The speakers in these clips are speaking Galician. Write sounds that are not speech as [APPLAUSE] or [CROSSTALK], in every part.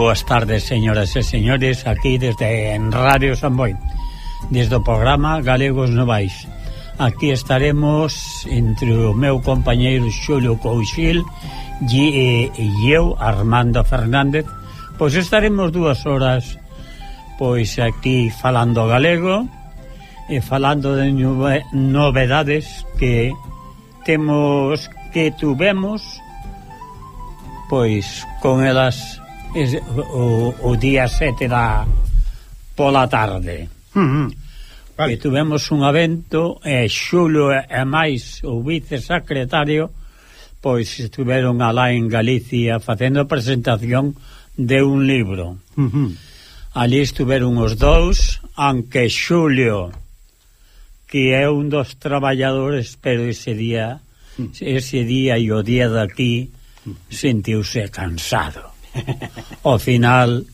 boas tardes, señoras e señores, aquí desde en Radio San Boi, desde o programa Galegos Novais. Aquí estaremos entre o meu compañeiro Xulio Couchil e, e eu, Armando Fernández, pois estaremos dúas horas pois aquí falando galego e falando de novedades que temos que tuvemos pois con elas es, o, o día 7 da pola tarde. Mm -hmm. vale. E tivemos un evento e Xulo e, máis o vicesecretario pois estiveron alá en Galicia facendo presentación de un libro. Uh mm -huh. -hmm. Ali estiveron os dous, aunque Xulio, que é un dos traballadores, pero ese día, mm. ese día e o día daqui, mm. sentiuse cansado. [LAUGHS] ao final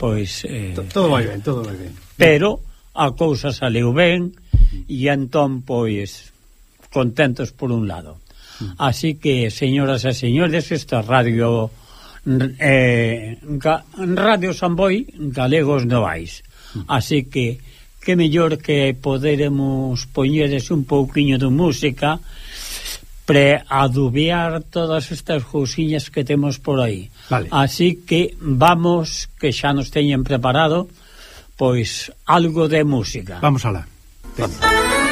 pois eh, todo vai ben, todo vai ben. Pero a cousa saliu ben e entón pois contentos por un lado. Mm. Así que, señoras e señores, esta radio eh, ga, Radio Samboy Galegos Novais. Mm. Así que que mellor que poderemos poñeres un pouquiño de música preadubiar todas estas cousiñas que temos por aí. Vale. Así que vamos, que xa nos teñen preparado, pois algo de música. Vamos alá. Vamos.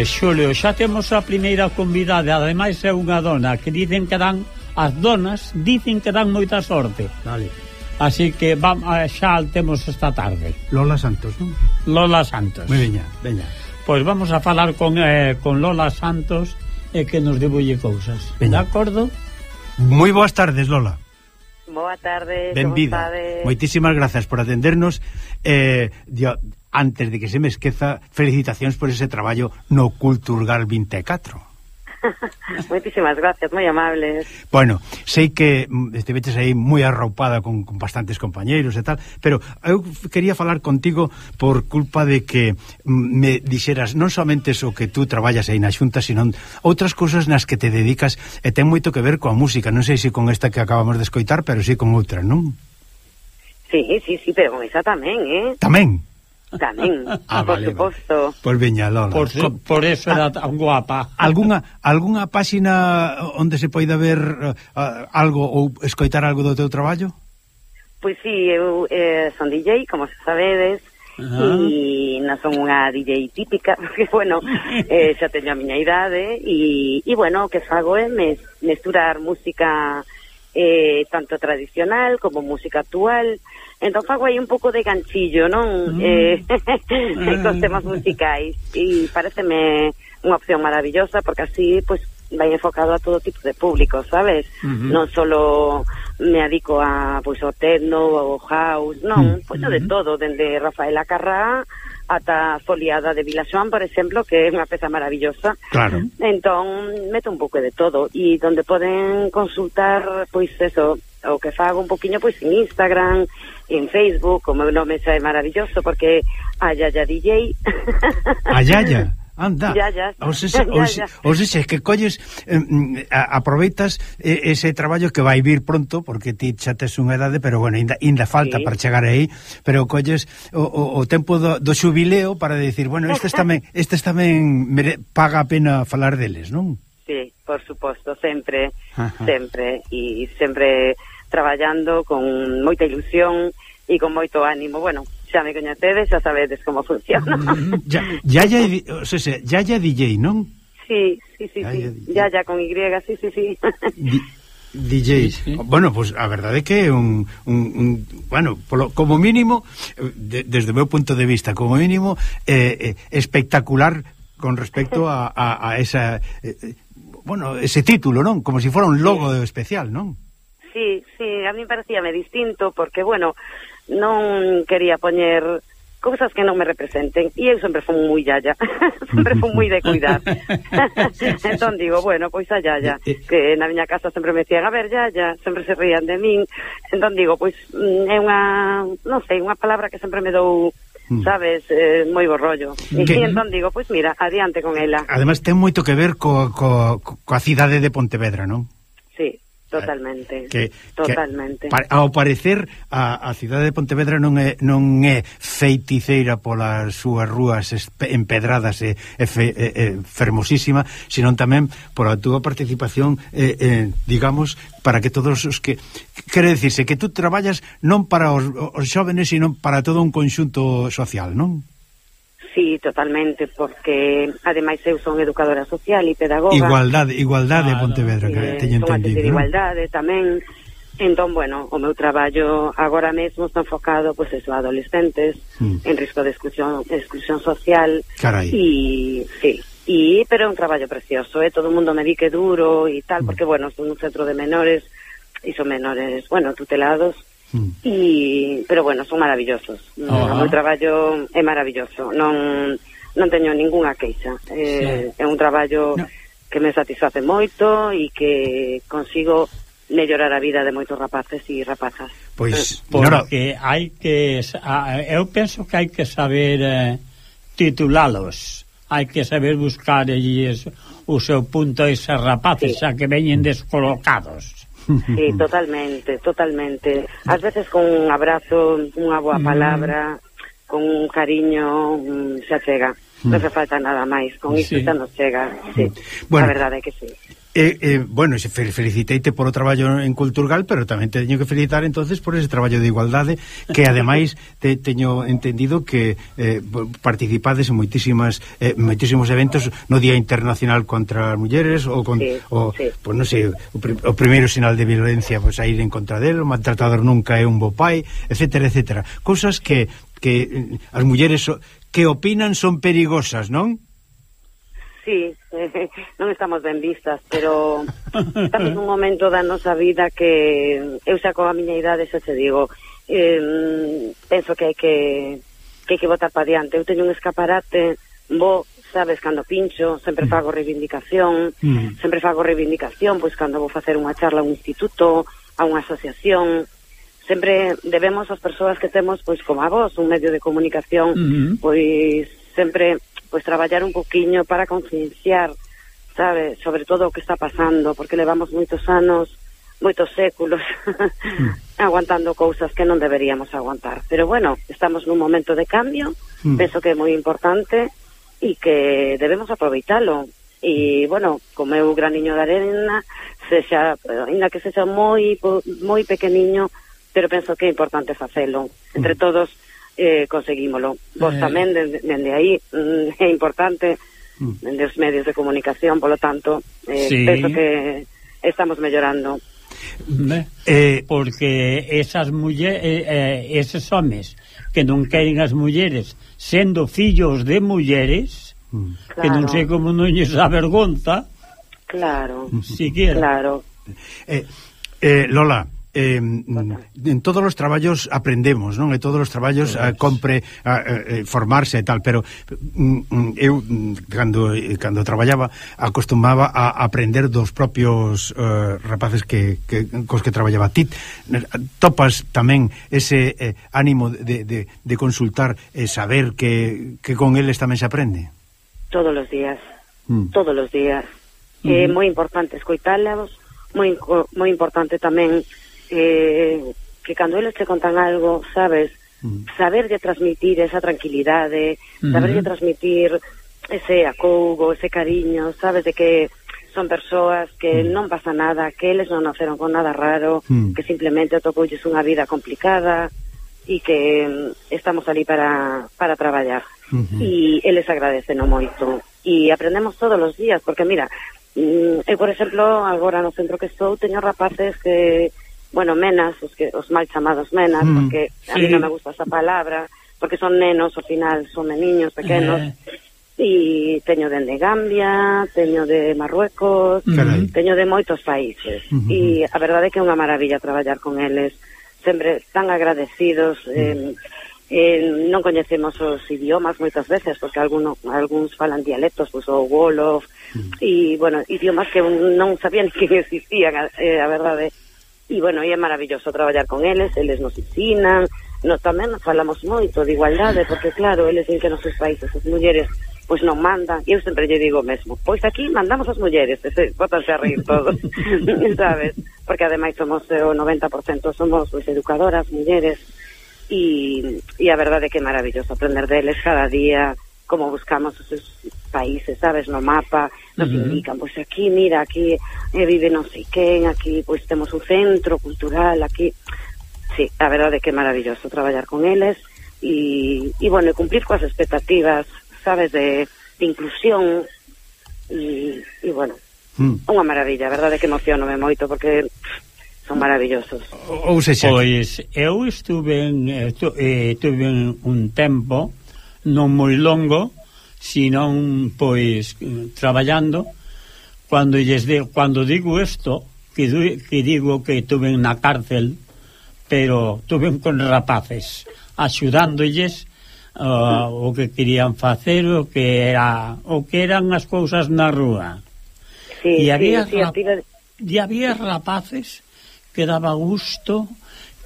Eh, Xulio, xa temos a primeira convidada, ademais é unha dona, que dicen que dan, as donas dicen que dan moita sorte. Vale. Así que vam, eh, xa temos esta tarde. Lola Santos, non? Lola Santos. Moi veña, veña. Pois vamos a falar con, eh, con Lola Santos e eh, que nos debulle cousas. Veña. De acordo? Moi boas tardes, Lola. Boa tarde, Benvida. Moitísimas grazas por atendernos. Eh, dio, antes de que se me esqueza, felicitacións por ese traballo no Culturgal 24. [LAUGHS] Moitísimas gracias, moi amables. Bueno, sei que mm, estiveches aí moi arroupada con, con bastantes compañeiros e tal, pero eu quería falar contigo por culpa de que mm, me dixeras non somente o que tú traballas aí na Xunta, sino outras cousas nas que te dedicas e ten moito que ver coa música, non sei se con esta que acabamos de escoitar, pero si sí con outra, non? Sí, sí, sí, pero con esa tamén, eh? Tamén? Tamén, ah, ah, por vale, suposto. Por Pois veña, Lola. Por, co, por eso era ah, tan guapa. Alguna alguna páxina onde se poida ver uh, algo ou escoitar algo do teu traballo? Pois sí, eu eh, son DJ, como se sabedes, Uh -huh. e non son unha DJ típica [LAUGHS] porque, bueno, eh, xa teño a miña idade e, e bueno, o que fago é mes, mesturar música eh, tanto tradicional como música actual Entón fago aí un pouco de ganchillo, non? Mm. Eh, [LAUGHS] mm. cos temas musicais. E pareceme unha opción maravillosa, porque así, pois, pues, vai enfocado a todo tipo de público, sabes? Uh. Non solo me adico a, pois, pues, o techno, o house, non, Mm pois, pues, de todo, dende Rafael Acarrá ata a foliada de Vilaxoán, por exemplo, que é unha peza maravillosa. Claro. Entón, meto un pouco de todo e donde poden consultar pois eso, o que fago un poquinho pois en Instagram, en Facebook, o meu nome xa é maravilloso porque a Yaya DJ. A [LAUGHS] Yaya. Anda, ya, ya, ou seja, ou o [LAUGHS] ou que colles, eh, aproveitas eh, ese traballo que vai vir pronto, porque ti xa tes unha edade, pero bueno, ainda, ainda falta sí. para chegar aí, pero colles o, o, o tempo do, do xubileo para decir, bueno, estes tamén, [LAUGHS] estes tamén mere, paga a pena falar deles, non? Sí, por suposto, sempre, Ajá. sempre, e sempre traballando con moita ilusión e con moito ánimo. Bueno, xa me coñecedes, xa sabedes como funciona. [LAUGHS] ya, ya, ya, o sea, ya, ya DJ, non? Sí, sí, sí, ya, sí. Ya, ya, con Y, sí, sí, sí. Di DJ. Sí, sí. Bueno, pois pues, a verdade é que é un, un, un bueno, polo, como mínimo de, desde o meu punto de vista, como mínimo eh, eh, espectacular con respecto a, a, a esa eh, eh bueno, ese título, non? Como se si fora un logo sí. especial, non? sí, sí, a mí parecíame distinto porque, bueno, non quería poñer cousas que non me representen e eu sempre fui moi yaya [LAUGHS] sempre fui moi de cuidar [LAUGHS] entón digo, bueno, pois a yaya eh, eh. que na miña casa sempre me decían a ver yaya, sempre se rían de min entón digo, pois é unha non sei, unha palabra que sempre me dou mm. sabes, eh, moi bo rollo. E que... entón digo, pois mira, adiante con ela. Ademais ten moito que ver co, co, coa cidade de Pontevedra, non? Totalmente. Que, totalmente. Que, ao parecer a, a cidade de Pontevedra non é non é feiticeira polas súas rúas empedradas e, e, fe, e, e fermosísima, sino tamén por a túa participación eh, eh, digamos para que todos os que quere decirse que tú traballas non para os, os xóvenes, sino para todo un conxunto social, non? Sí, totalmente, porque ademais eu son educadora social e pedagoga. Igualdade, igualdade ah, Pontevedra, eh, no, que teño entendido. Son igualdade tamén. Entón, bueno, o meu traballo agora mesmo está enfocado, pois, pues, eso, a adolescentes mm. en risco de exclusión, exclusión social. Carai. E, sí, e, pero é un traballo precioso, eh? todo o mundo me di que duro e tal, mm. porque, bueno, son un centro de menores, e son menores, bueno, tutelados, Mm. E, pero bueno, son maravillosos. Ah. O meu traballo é maravilloso. Non non teño ningunha queixa. Eh, sí. é un traballo no. que me satisface moito e que consigo mellorar a vida de moitos rapaces e rapazas. Pois, eh, porque no, hai que eu penso que hai que saber eh, titulalos, hai que saber buscar e o seu punto a eses rapaces sí. xa que veñen descolocados. [LAUGHS] Sí, totalmente, totalmente. Ás veces con un abrazo, unha boa mm. palabra, con un cariño, mm, xa chega. Non mm. se falta nada máis, con isto sí. xa nos chega. Sí. Bueno, a verdade é que sí. Eh, eh, bueno, se fel feliciteite por o traballo en Culturgal, pero tamén teño que felicitar entonces por ese traballo de igualdade que ademais te, teño entendido que eh, participades en moitísimas eh, moitísimos eventos no Día Internacional contra as Mulleres ou con, sí, o, sí. Pues, non sei, o, o primeiro sinal de violencia pois pues, a ir en contra del, o maltratador nunca é un bo pai, etcétera, etcétera. Cousas que que eh, as mulleres so, que opinan son perigosas, non? sí, [LAUGHS] non estamos ben vistas, pero estamos nun momento da nosa vida que eu saco a miña idade, xa te digo, eh, penso que hai que, que hai que botar para diante. Eu teño un escaparate, bo, sabes, cando pincho, sempre fago reivindicación, mm. sempre fago reivindicación, pois cando vou facer unha charla a un instituto, a unha asociación, sempre debemos as persoas que temos, pois como a vos, un medio de comunicación, mm -hmm. pois sempre pois traballar un poquiño para concienciar, sabe, sobre todo o que está pasando, porque levamos moitos anos, moitos séculos mm. [LAUGHS] aguantando cousas que non deberíamos aguantar. Pero bueno, estamos nun momento de cambio, mm. penso que é moi importante e que debemos aproveitalo. E bueno, como é o graniño de arena, sexa, ainda que sexa moi moi pequeniño, pero penso que é importante facelo. Entre mm. todos eh, conseguímolo. Vos eh... tamén, dende, dende aí, mm, é importante, mm. dende os medios de comunicación, polo tanto, eh, sí. penso que estamos mellorando. Eh, porque esas muller, eh, eh, eses homes que non queren as mulleres sendo fillos de mulleres claro. que non sei como non lles vergonza claro, si claro. Eh, eh, Lola eh, en todos os traballos aprendemos, non? En todos os traballos a, ah, compre a, a, formarse e tal, pero mm, mm eu mm, cando eh, cando traballaba acostumaba a aprender dos propios uh, rapaces que, que cos que traballaba ti topas tamén ese eh, ánimo de, de, de consultar e saber que, que con eles tamén se aprende. Todos os días. Mm. Todos os días. Mm -hmm. É moi importante escoitalos, moi moi importante tamén eh, que cando eles te contan algo, sabes, mm. saberlle transmitir esa tranquilidade, mm. saberlle transmitir ese acougo, ese cariño, sabes, de que son persoas que non pasa nada, que eles non naceron con nada raro, mm. que simplemente tocoulles unha vida complicada e que mm, estamos ali para, para traballar. Uh. E eles agradecen moito. E aprendemos todos os días, porque mira, mm, eu, por exemplo, agora no centro que estou, teño rapaces que bueno, menas, os que os mal chamados menas, mm, porque sí. a mí non me gusta esa palabra, porque son nenos, ao final son meniños pequenos. Eh. E teño dende Gambia, teño de Marruecos, Carai. teño de moitos países. Mm-hmm. Uh. E a verdade é que é unha maravilla traballar con eles, sempre tan agradecidos. Mm. Eh, eh, non coñecemos os idiomas moitas veces, porque alguno, algúns falan dialectos, pois, pues, o Wolof, mm. uh e, bueno, idiomas que non sabían [LAUGHS] que existían, eh, a verdade e, bueno, e é maravilloso traballar con eles, eles nos ensinan, nos tamén falamos moito de igualdade, porque claro, eles din que nos seus países as mulleres pois non mandan, e eu sempre lle digo o mesmo, pois aquí mandamos as mulleres, e [LAUGHS] se botanse a rir todos, [LAUGHS] sabes? Porque ademais somos eh, o 90% somos pois, educadoras, mulleres, e, e a verdade é que é maravilloso aprender deles cada día, como buscamos os países, sabes, no mapa, nos uh -huh. indican, pois pues aquí, mira, aquí eh, vive non sei quen, aquí pois pues, temos un centro cultural, aquí... Sí, a verdade que é maravilloso traballar con eles e, e bueno, cumplir coas expectativas, sabes, de, de inclusión e, e bueno, mm. unha maravilla, a verdade que emocionome moito porque son maravillosos. Ou sexa, pois eu estuve en, eh, estuve, eh, estuve un tempo non moi longo, senón pois traballando. Quando lles de, quando digo isto que, du, que digo que tuve na cárcel pero tuve con rapaces axudándolles uh, ah, o que querían facer o que era o que eran as cousas na rúa. Sí, e había sí, sí, tira... e había rapaces que daba gusto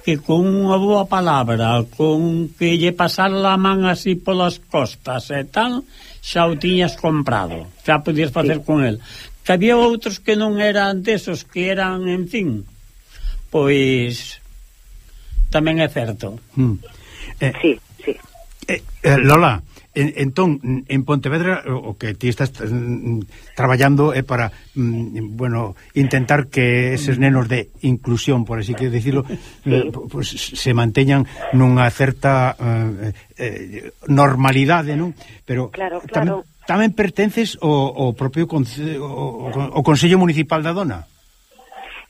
que con unha boa palabra, con que lle pasar a man así polas costas e tal, xa o tiñas comprado, xa podías facer sí. con el. Que había outros que non eran desos, que eran, en fin, pois tamén é certo. Mm. Eh, sí, sí. Eh, eh, Lola, en, entón, en Pontevedra o que ti estás mm, mm, traballando é para mm, bueno, intentar que eses nenos de inclusión, por así que decirlo sí. Eh, pues, se manteñan nunha certa eh, eh, normalidade, non? Pero claro, claro. Tamén, tamén pertences ao, ao propio conce, o Consello Municipal da Dona?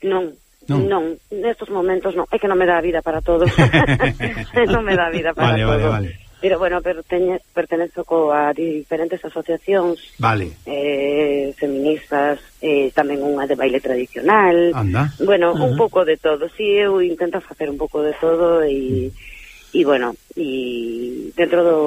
Non, Non. non, nestos momentos non, é que non me dá vida para todo. [LAUGHS] [LAUGHS] non me dá vida para vale, todo. Vale, vale, vale. Pero, bueno, perteñe, pertenezo a diferentes asociacións vale. eh, feministas, eh, tamén unha de baile tradicional. Anda. Bueno, uh -huh. un pouco de todo. Si sí, eu intento facer un pouco de todo e... Mm e bueno, e dentro do,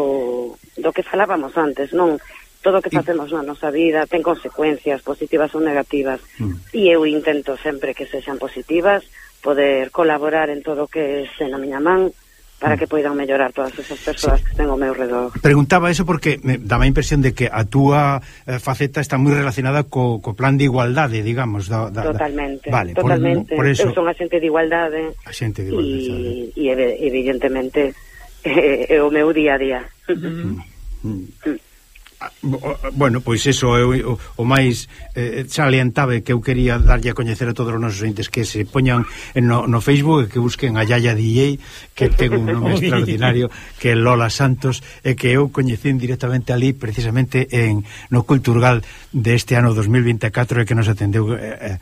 do que falábamos antes, non? Todo o que facemos na nosa vida ten consecuencias positivas ou negativas mm. e eu intento sempre que sexan positivas poder colaborar en todo o que se na miña man para mm. que poidan mellorar todas esas persoas sí. que ten ao meu redor. Preguntaba eso porque me daba a impresión de que a túa eh, faceta está moi relacionada co, co plan de igualdade, digamos. Da, da, totalmente, da... Vale, totalmente. Por, por eso... Eu son agente de igualdade. Agente de igualdade. Eh. E, evidentemente, [LAUGHS] é, é o meu día a día. Mm -hmm. [LAUGHS] Mm -hmm. Bueno, pois eso é o, o máis eh, salientable que eu quería darlle a coñecer a todos os nosos entes que se poñan no, no Facebook e que busquen a Yaya DJ que ten un nome [LAUGHS] extraordinario que é Lola Santos e que eu coñecín directamente ali precisamente en no Culturgal deste ano 2024 e que nos atendeu eh, eh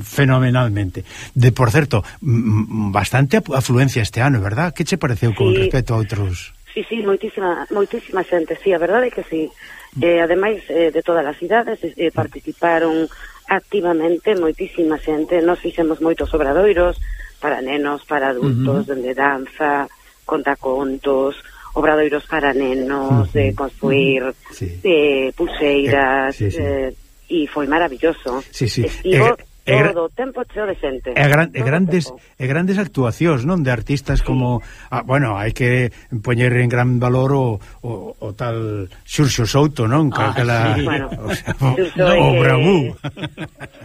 fenomenalmente de por certo bastante afluencia este ano, verdad? Que che pareceu con sí. respecto a outros? Sí, sí, moitísima, moitísima xente, sí, a verdade é que sí Eh, ademais eh, de todas as cidades eh, participaron activamente moitísima xente, nos fixemos moitos obradoiros para nenos, para adultos, uh -huh. de danza, contacontos, obradoiros para nenos, uh -huh. de construir uh -huh. sí. eh, pulseiras, eh, sí, sí. Eh, e foi maravilloso. Sí, sí. Estivo, eh, Todo o tempo cheo de xente. E, gran, e grandes e grandes actuacións, non, de artistas sí. como ah, bueno, hai que poñer en gran valor o, o, o tal Xurxo Souto, non? Ah, Calcala, sí. [LAUGHS] bueno, o, sea, o, o bravú. [LAUGHS]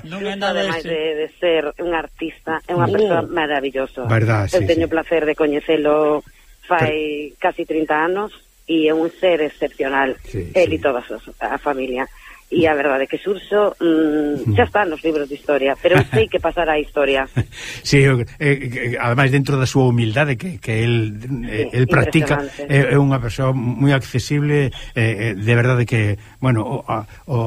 Non é nada ademais de, de ser un artista, é unha oh. persoa maravillosa. Verdad, Eu sí, teño sí. placer de coñecelo fai Pero... casi 30 anos e é un ser excepcional, sí, el sí. e toda a, a familia e a verdade que Xurxo mm, xa está nos libros de historia, pero eu sei que pasará a historia. [LAUGHS] sí, eh, eh, ademais dentro da súa humildade que, que el, eh, el practica é eh, unha persoa moi accesible eh, eh, de verdade que bueno, o, o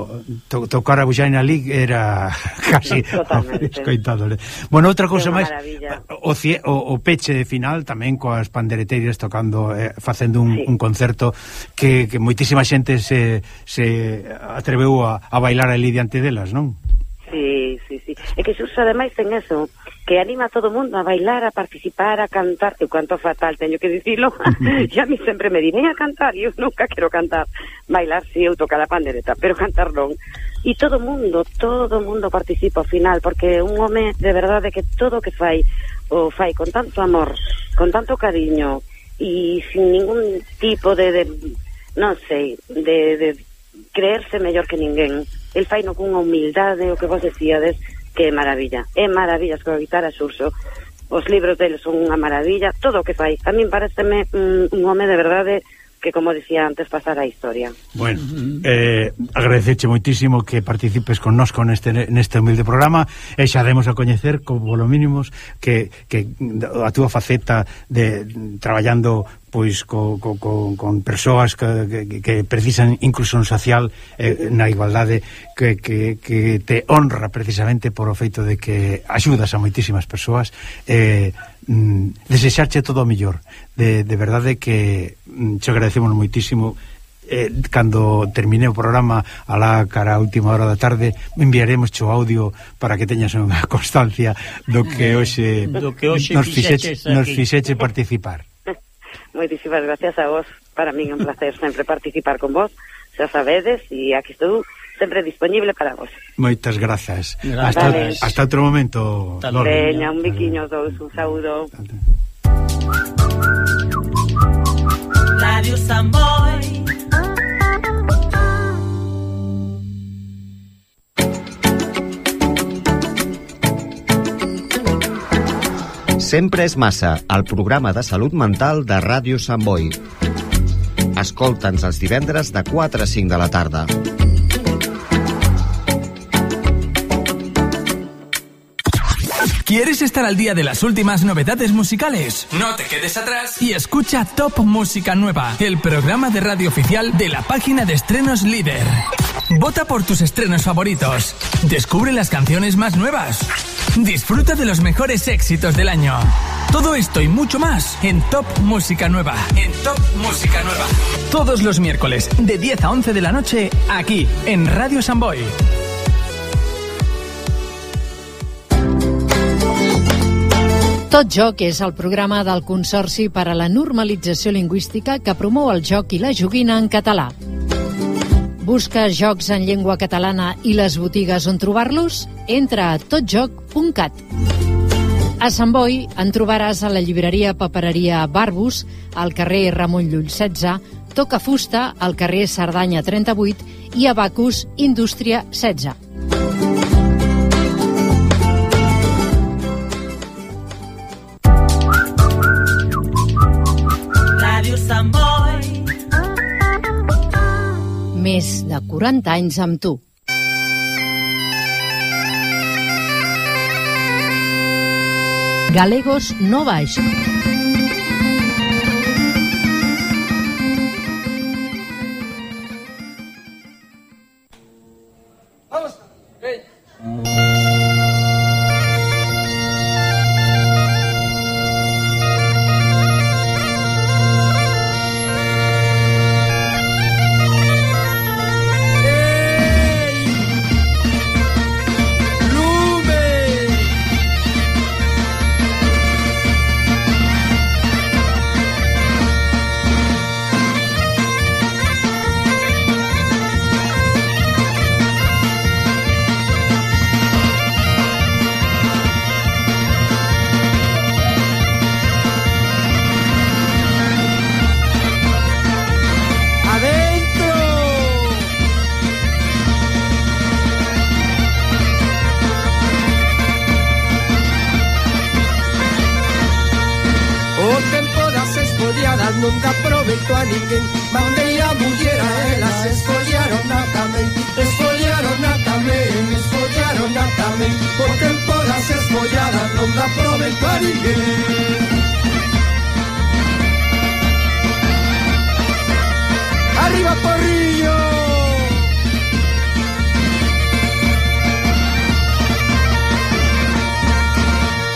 to, tocar a Buxaina League era [LAUGHS] casi [LAUGHS] escoitadole. Bueno, outra cousa máis o, o, o peche de final tamén coas pandereteiras tocando eh, facendo un, sí. un concerto que, que moitísima xente se, se atreveu aprendeu a, a bailar ali diante delas, non? Sí, sí, sí. É que Xurxo ademais ten eso, que anima a todo mundo a bailar, a participar, a cantar. Eu canto fatal, teño que dicilo. [LAUGHS] e a mí sempre me di, a cantar, e eu nunca quero cantar. Bailar, sí, eu tocar a pandereta, pero cantar non. E todo mundo, todo mundo participa ao final, porque un home de verdade que todo o que fai, o fai con tanto amor, con tanto cariño, e sin ningún tipo de... de non sei, de, de creerse mellor que ninguén. El faino cunha humildade, o que vos decíades, que é maravilla. É maravilla escoitar a Xurxo. Os libros dele son unha maravilla, todo o que fai. A min pareceme mm, un home de verdade que, como dicía antes, pasar a historia. Bueno, eh, agradeceche moitísimo que participes con nos con este, neste humilde programa e xa demos a coñecer, como lo mínimos, que, que a túa faceta de traballando pois co, co, co, con persoas que, que, que precisan inclusión social eh, na igualdade que, que, que te honra precisamente por o feito de que axudas a moitísimas persoas eh, mm, desexarche todo o millor de, de verdade que mm, agradecemos moitísimo eh, cando termine o programa a la cara a última hora da tarde enviaremos o audio para que teñas unha [LAUGHS] constancia do que eh, hoxe, do que hoxe nos fixeche, nos fixeche participar moitísimas gracias a vos. Para min é un placer sempre participar con vos. Xa sabedes, e aquí estou sempre disponible para vos. Moitas grazas. Hasta, vale. hasta outro momento, Veña, un biquiño dous, un saúdo. Radio Samboy Sempre és massa, el programa de salut mental de Ràdio Sant Boi. Escolta'ns els divendres de 4 a 5 de la tarda. ¿Quieres estar al día de las últimas novedades musicales? No te quedes atrás y escucha Top Música Nueva, el programa de radio oficial de la página de estrenos líder. Vota por tus estrenos favoritos. Descubre las canciones más nuevas. Disfruta de los mejores éxitos del año. Todo esto y mucho más en Top Música Nueva. En Top Música Nueva. Todos los miércoles de 10 a 11 de la noche aquí en Radio Samboy. Tot Joc és el programa del Consorci per a la Normalització Lingüística que promou el joc i la joguina en català. Busca jocs en llengua catalana i les botigues on trobar-los? Entra a totjoc.cat. A Sant Boi en trobaràs a la llibreria Papereria Barbus, al carrer Ramon Llull 16, Toca Fusta, al carrer Cerdanya 38 i a Bacus, Indústria 16. Sant Boi. Més de 40 anys amb tu. Galegos no baix. παρηγέ arriba Porrillo.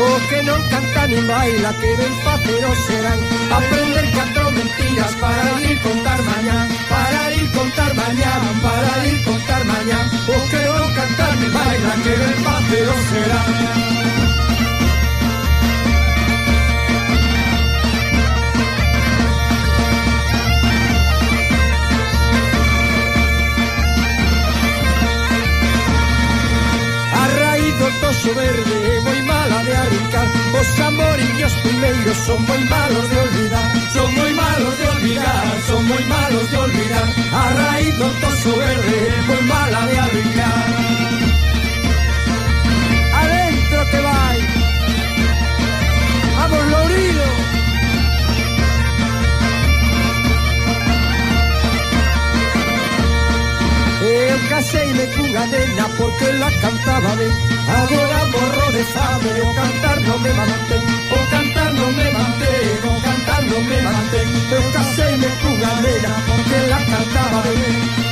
O que non canta nin baila, que ben facero serán. Aprender catro mentiras para ir contar mañá Para ir contar mañá, para ir contar mañá O que non canta nin baila, que ben facero serán. Toxo verde moi mala de arrincar Os amoriños primeiros son moi malos de olvidar. Son moi malos de olvidar, son moi malos de olvidar. A raíz do toxo verde moi mala de arrincar Adentro que vai Vamos Lourido. Eu caseime cunha nena porque la cantaba ben Ahora borro de sabio, cantar no me mantengo, cantar no me mantengo, cantar no me mantengo. Yo casé en tu galera porque la cantaba de mí.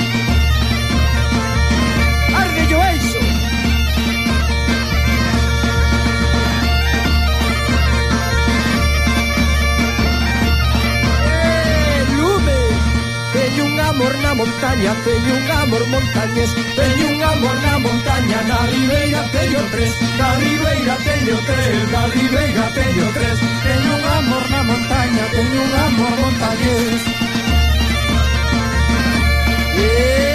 Teño un amor na montaña, teño un amor montañés Teño un amor na montaña, na ribeira teño tres Na ribeira teño tres, na ribeira teño tres Teño un amor na montaña, teño un amor montañés yeah.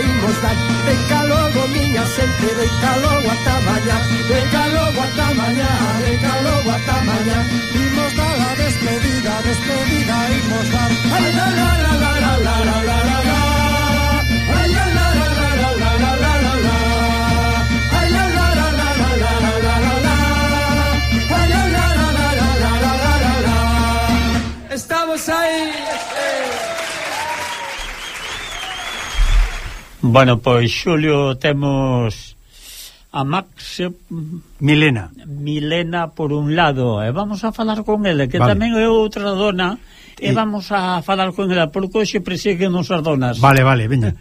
saímos da Venga logo, miña xente, venga logo ata mañá Venga logo ata mañá, venga logo ata mañá Imos dar a despedida, despedida, imos dar Ai, la, la, la, la, la, la, la, la, la, la Ai, la, la, la, la, la, la, la, la, la, la Ai, la, la, la, la, la, la, la, la, la, la Ai, la, la, la, la, la, la, la, la, la Estamos aí! Bueno, pois Xulio temos a Max Milena. Milena por un lado e vamos a falar con ela que vale. tamén é outra dona e, e vamos a falar con ela porque hoxe preseguen as donas Vale, vale, veña.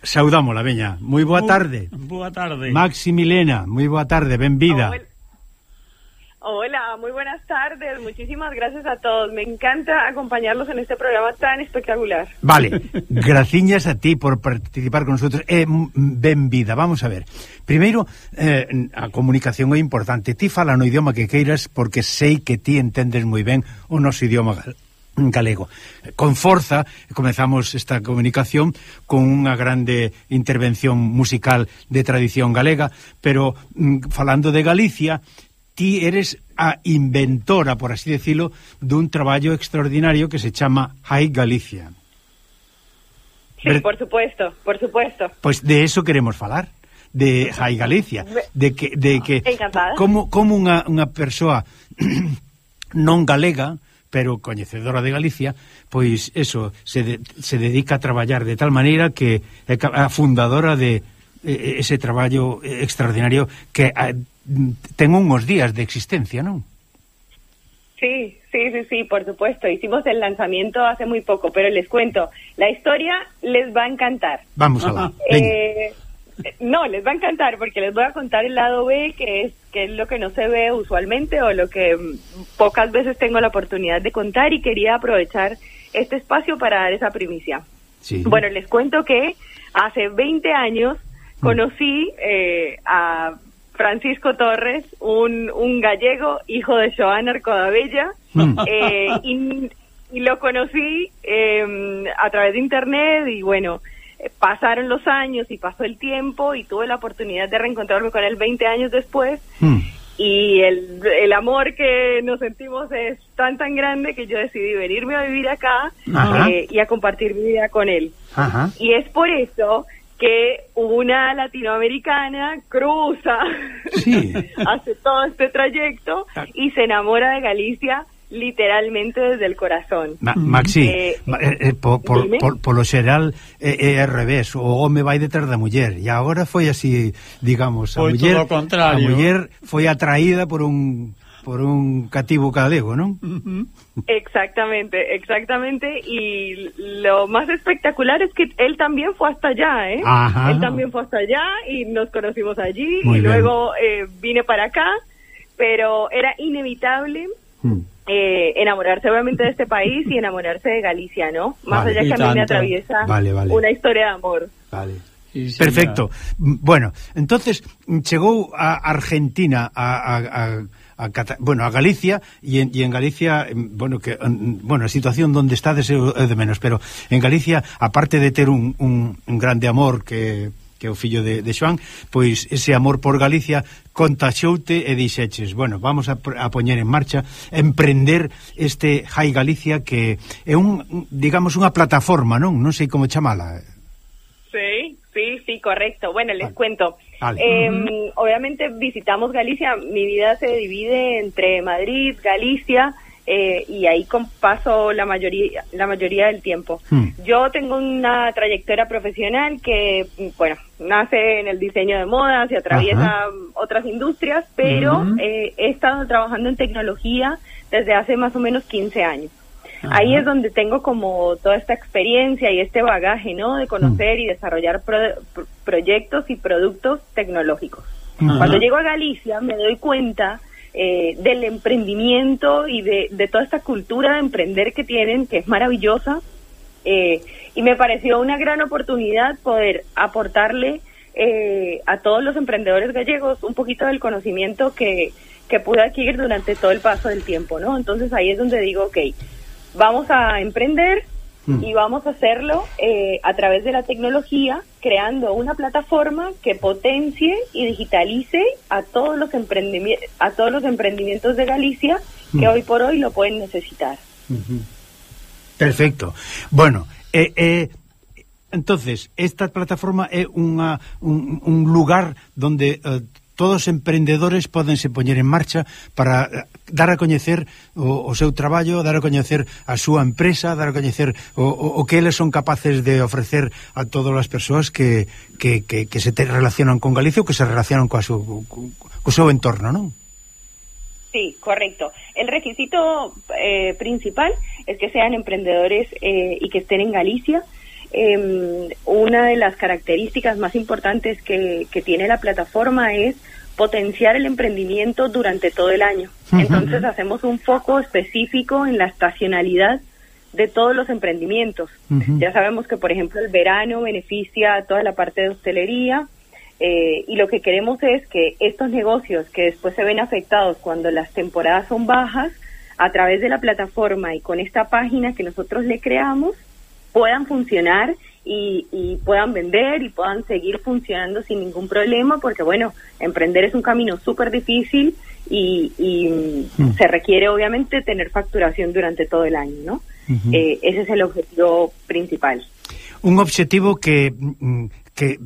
Saudámola, veña. Moi boa tarde. Boa tarde. Max Milena, moi boa tarde, benvida. Oh, bueno. Hola, muy buenas tardes. Muchísimas gracias a todos. Me encanta acompañarlos en este programa tan espectacular. Vale, graciñas a ti por participar con nosotros. Eh, ben vida, vamos a ver. Primeiro, eh, a comunicación é importante. Ti fala no idioma que queiras porque sei que ti entendes moi ben o noso idioma gal galego. Con forza comezamos esta comunicación con unha grande intervención musical de tradición galega, pero mm, falando de Galicia, ti eres a inventora, por así decirlo, dun traballo extraordinario que se chama High Galicia. Sí, Ver... por supuesto, por supuesto. Pois pues de eso queremos falar de High Galicia, de que de que Encantada. como como unha unha persoa [CLEARS THROAT] non galega, pero coñecedora de Galicia, pois eso se de, se dedica a traballar de tal maneira que é a fundadora de ese traballo extraordinario que ten unhos días de existencia, non? Sí, sí, sí, sí, por supuesto. Hicimos el lanzamiento hace muy poco, pero les cuento, la historia les va a encantar. Vamos a ver. Eh, no, les va a encantar porque les voy a contar el lado B, que es que es lo que no se ve usualmente o lo que pocas veces tengo la oportunidad de contar y quería aprovechar este espacio para dar esa primicia. Sí. Bueno, les cuento que hace 20 años mm. conocí eh, a Francisco Torres, un, un gallego, hijo de Joana Arcodabella, mm. eh, y, y, lo conocí eh, a través de internet y bueno, eh, pasaron los años y pasó el tiempo y tuve la oportunidad de reencontrarme con él 20 años después mm. y el, el amor que nos sentimos es tan tan grande que yo decidí venirme a vivir acá eh, y a compartir mi vida con él. Ajá. Y es por eso que una latinoamericana cruza, sí. [LAUGHS] hace todo este trayecto y se enamora de Galicia literalmente desde el corazón. Ma, Maxi, eh, eh, eh, por, por, por, por lo xeral é, eh, é al revés, o home vai detrás da muller e agora foi así, digamos, a foi muller, a muller foi atraída por un por un cativo galego, ¿no? [LAUGHS] Exactamente, exactamente. Y lo más espectacular es que él también fue hasta allá, ¿eh? Ajá. Él también fue hasta allá y nos conocimos allí Muy y bien. luego eh, vine para acá, pero era inevitable. Mm. Eh, enamorarse obviamente de este país y enamorarse de Galicia, ¿no? Más Vale, allá que a mí me atraviesa Vale, vale. una historia de amor. Vale. Sí. Perfecto. Bueno, entonces chegou a Argentina a, a, a a, Cata bueno, a Galicia e en, y en Galicia, bueno, que en, bueno, a situación onde estades é de menos, pero en Galicia, aparte de ter un, un, un grande amor que que é o fillo de, de Joan pois ese amor por Galicia contaxoute e dixeches, bueno, vamos a, a poñer en marcha, emprender este Jai Galicia que é un, digamos, unha plataforma, non? Non sei como chamala. Sí, sí, sí, correcto. Bueno, les vale. cuento. Vale. Eh, Obviamente visitamos Galicia. Mi vida se divide entre Madrid, Galicia eh, y ahí con paso la mayoría la mayoría del tiempo. Hmm. Yo tengo una trayectoria profesional que, bueno, nace en el diseño de modas y atraviesa otras industrias, pero eh, he estado trabajando en tecnología desde hace más o menos 15 años. Ahí es donde tengo como toda esta experiencia y este bagaje, ¿no? De conocer y desarrollar pro- pro- proyectos y productos tecnológicos. Ajá. Cuando llego a Galicia me doy cuenta eh, del emprendimiento y de, de toda esta cultura de emprender que tienen, que es maravillosa, eh, y me pareció una gran oportunidad poder aportarle eh, a todos los emprendedores gallegos un poquito del conocimiento que, que pude adquirir durante todo el paso del tiempo, ¿no? Entonces ahí es donde digo, ok, vamos a emprender Mm. y vamos a hacerlo eh, a través de la tecnología, creando una plataforma que potencie y digitalice a todos los emprendimi- a todos los emprendimientos de Galicia que Mm. hoy por hoy lo pueden necesitar. Perfecto. Bueno, eh, eh, entonces, esta plataforma unha, un, un lugar donde eh, todos os emprendedores podense poñer en marcha para eh, dar a coñecer o, o seu traballo, dar a coñecer a súa empresa, dar a coñecer o, o, o que eles son capaces de ofrecer a todas as persoas que, que, que, que se te relacionan con Galicia ou que se relacionan coa su, co, co seu entorno, non? Sí, correcto. El requisito eh, principal es que sean emprendedores eh, y que estén en Galicia, Eh, una de las características más importantes que, que tiene la plataforma es potenciar el emprendimiento durante todo el año. Entonces hacemos un foco específico en la estacionalidad de todos los emprendimientos. Ya sabemos que, por ejemplo, el verano beneficia a toda la parte de hostelería eh, y lo que queremos es que estos negocios que después se ven afectados cuando las temporadas son bajas, a través de la plataforma y con esta página que nosotros le creamos, puedan funcionar y, y, puedan vender y puedan seguir funcionando sin ningún problema, porque bueno, emprender es un camino súper difícil y, y mm. se requiere obviamente tener facturación durante todo el año, ¿no? Uh -huh. eh, ese es el objetivo principal. Un objetivo que, mm, que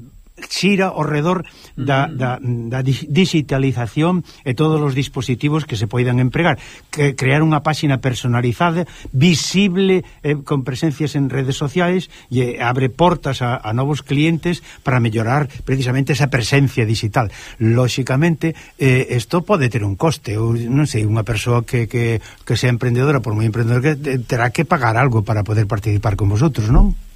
xira ao redor da, mm-hmm. da, da digitalización e todos os dispositivos que se poidan empregar. Que crear unha páxina personalizada visible eh, con presencias en redes sociais e abre portas a, a novos clientes para mellorar precisamente esa presencia digital. Lóxicamente eh, isto pode ter un coste. Ou, non sei, unha persoa que, que, que sea emprendedora por moi emprendedora, que terá que pagar algo para poder participar con vosotros, non?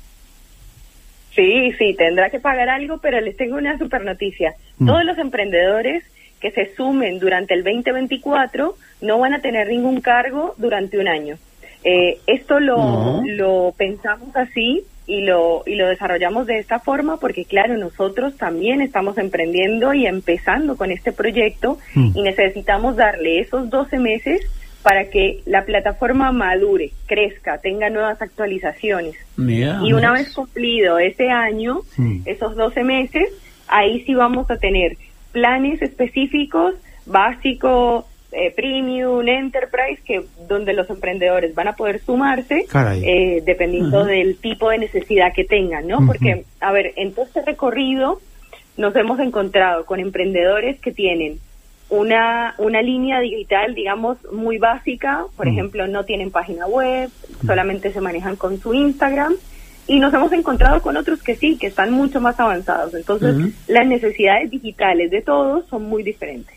Sí, sí, tendrá que pagar algo, pero les tengo una super noticia. Mm. Todos los emprendedores que se sumen durante el 2024 no van a tener ningún cargo durante un año. Eh, esto lo, no. lo pensamos así y lo, y lo desarrollamos de esta forma porque, claro, nosotros también estamos emprendiendo y empezando con este proyecto mm. y necesitamos darle esos 12 meses para que la plataforma madure, crezca, tenga nuevas actualizaciones. Mira, y una vez cumplido ese año, sí. esos 12 meses, ahí sí vamos a tener planes específicos, básico, eh, premium, enterprise, que donde los emprendedores van a poder sumarse, eh, dependiendo uh -huh. del tipo de necesidad que tengan, ¿no? Uh -huh. Porque, a ver, en todo este recorrido nos hemos encontrado con emprendedores que tienen una, una línea digital, digamos, muy básica. Por mm. ejemplo, no tienen página web, mm. solamente se manejan con su Instagram. Y nos hemos encontrado con otros que sí, que están mucho más avanzados. Entonces, mm. las necesidades digitales de todos son muy diferentes.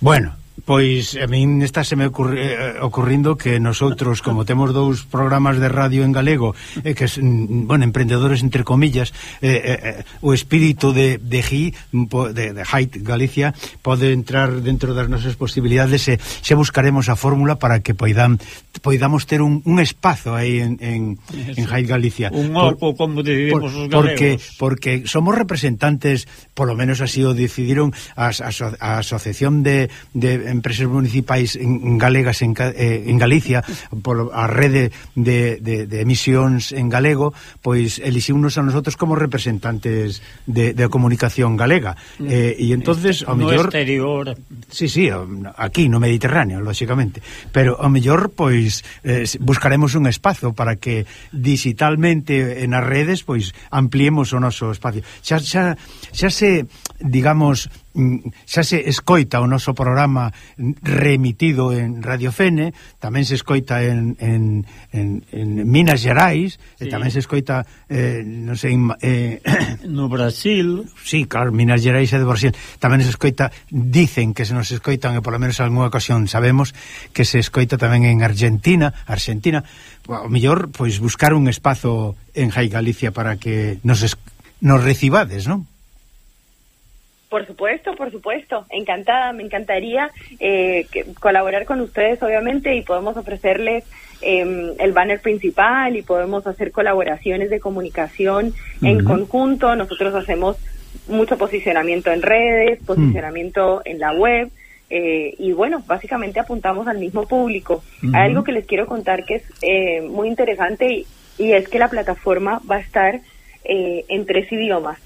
Bueno, Pois a min está se me ocurre, eh, ocurrindo que nosotros, como temos dous programas de radio en galego, eh, que, mm, mm, bueno, emprendedores entre comillas, eh, eh, eh o espírito de, de GI, mm, de, de Height Galicia, pode entrar dentro das nosas posibilidades e se buscaremos a fórmula para que poidan, poidamos ter un, un espazo aí en, en, en Height Galicia. Un opo, por, como decidimos por, os galegos. Porque, porque somos representantes, polo menos así o decidiron, a, a, a Asociación de, de empresas municipais en, en galegas en, eh, en Galicia por a rede de, de, de emisións en galego, pois elixiunos a nosotros como representantes de, de comunicación galega. Mm. Eh, e entonces ao no mellor exterior. Sí, sí, aquí no Mediterráneo, lógicamente, pero ao mellor pois eh, buscaremos un espazo para que digitalmente eh, en as redes pois ampliemos o noso espacio. Xa xa xa se digamos Mm, xa se escoita o noso programa remitido en Radio Fene, tamén se escoita en, en, en, en Minas Gerais, sí. e tamén se escoita eh, non sei, eh, [COUGHS] no Brasil. Sí, claro, Minas Gerais e de Brasil. Tamén se escoita, dicen que se nos escoitan e polo menos algunha ocasión sabemos que se escoita tamén en Argentina, Argentina. O mellor pois buscar un espazo en Jai Galicia para que nos nos recibades, non? Por supuesto, por supuesto. Encantada, me encantaría eh, que, colaborar con ustedes, obviamente, y podemos ofrecerles eh, el banner principal y podemos hacer colaboraciones de comunicación uh -huh. en conjunto. Nosotros hacemos mucho posicionamiento en redes, posicionamiento uh -huh. en la web. Eh, y bueno, básicamente apuntamos al mismo público. Uh -huh. Hay algo que les quiero contar que es eh, muy interesante y, y, es que la plataforma va a estar eh, en tres idiomas.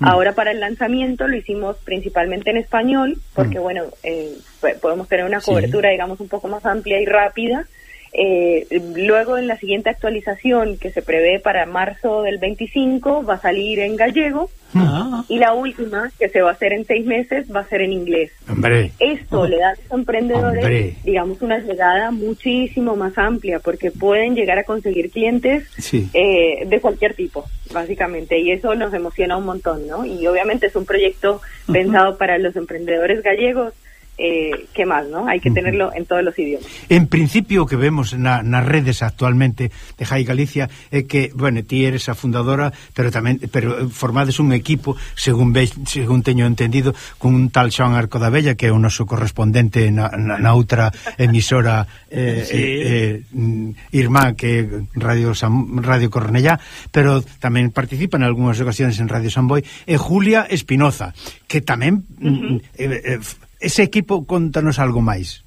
Mm. Ahora para el lanzamiento lo hicimos principalmente en español, porque mm. bueno, eh, podemos tener una cobertura, sí. digamos, un poco más amplia y rápida. Eh, luego en la siguiente actualización que se prevé para marzo del 25 va a salir en gallego ah. y la última que se va a hacer en seis meses va a ser en inglés. Hombre. Esto le da a los emprendedores, Hombre. digamos, una llegada muchísimo más amplia porque pueden llegar a conseguir clientes sí. eh, de cualquier tipo, básicamente, y eso nos emociona un montón, ¿no? Y obviamente es un proyecto uh -huh. pensado para los emprendedores gallegos eh, que más, ¿no? Hay que tenerlo en todos los idiomas. En principio, o que vemos na, nas redes actualmente de Jai Galicia é que, bueno, ti eres a fundadora, pero tamén pero eh, formades un equipo, según ve, según teño entendido, con un tal Xoan Arco da Bella, que é o noso correspondente na, na, na outra emisora [LAUGHS] eh, sí. eh, eh, irmá que é Radio, San, Radio Cornellá, pero tamén participa en algunhas ocasións en Radio Samboy, e Julia Espinoza, que tamén uh -huh. eh, eh, ese equipo contanos algo máis.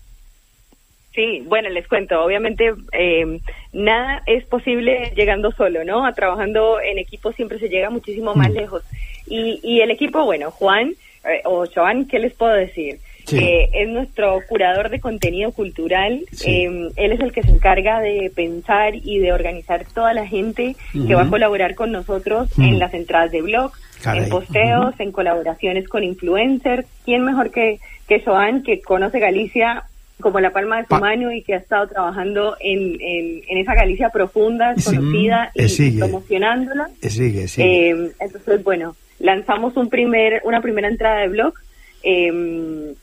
Sí, bueno, les cuento, obviamente eh, nada es posible llegando solo, ¿no? A trabajando en equipo siempre se llega muchísimo más lejos. Y, y el equipo, bueno, Juan eh, o Joan, ¿qué les puedo decir? Sí. Eh, es nuestro curador de contenido cultural. Sí. Él es el que se encarga de pensar y de organizar toda la gente que va a colaborar con nosotros en las entradas de blog, Caray. en posteos, en colaboraciones con influencers. ¿Quién mejor que, que Joan, que conoce Galicia como la palma de su Pa- mano y que ha estado trabajando en, en, en esa Galicia profunda, Sí. conocida Eh, y, sigue. promocionándola? E sigue, sigue. Eh, entonces, bueno, lanzamos un primer, una primera entrada de blog eh,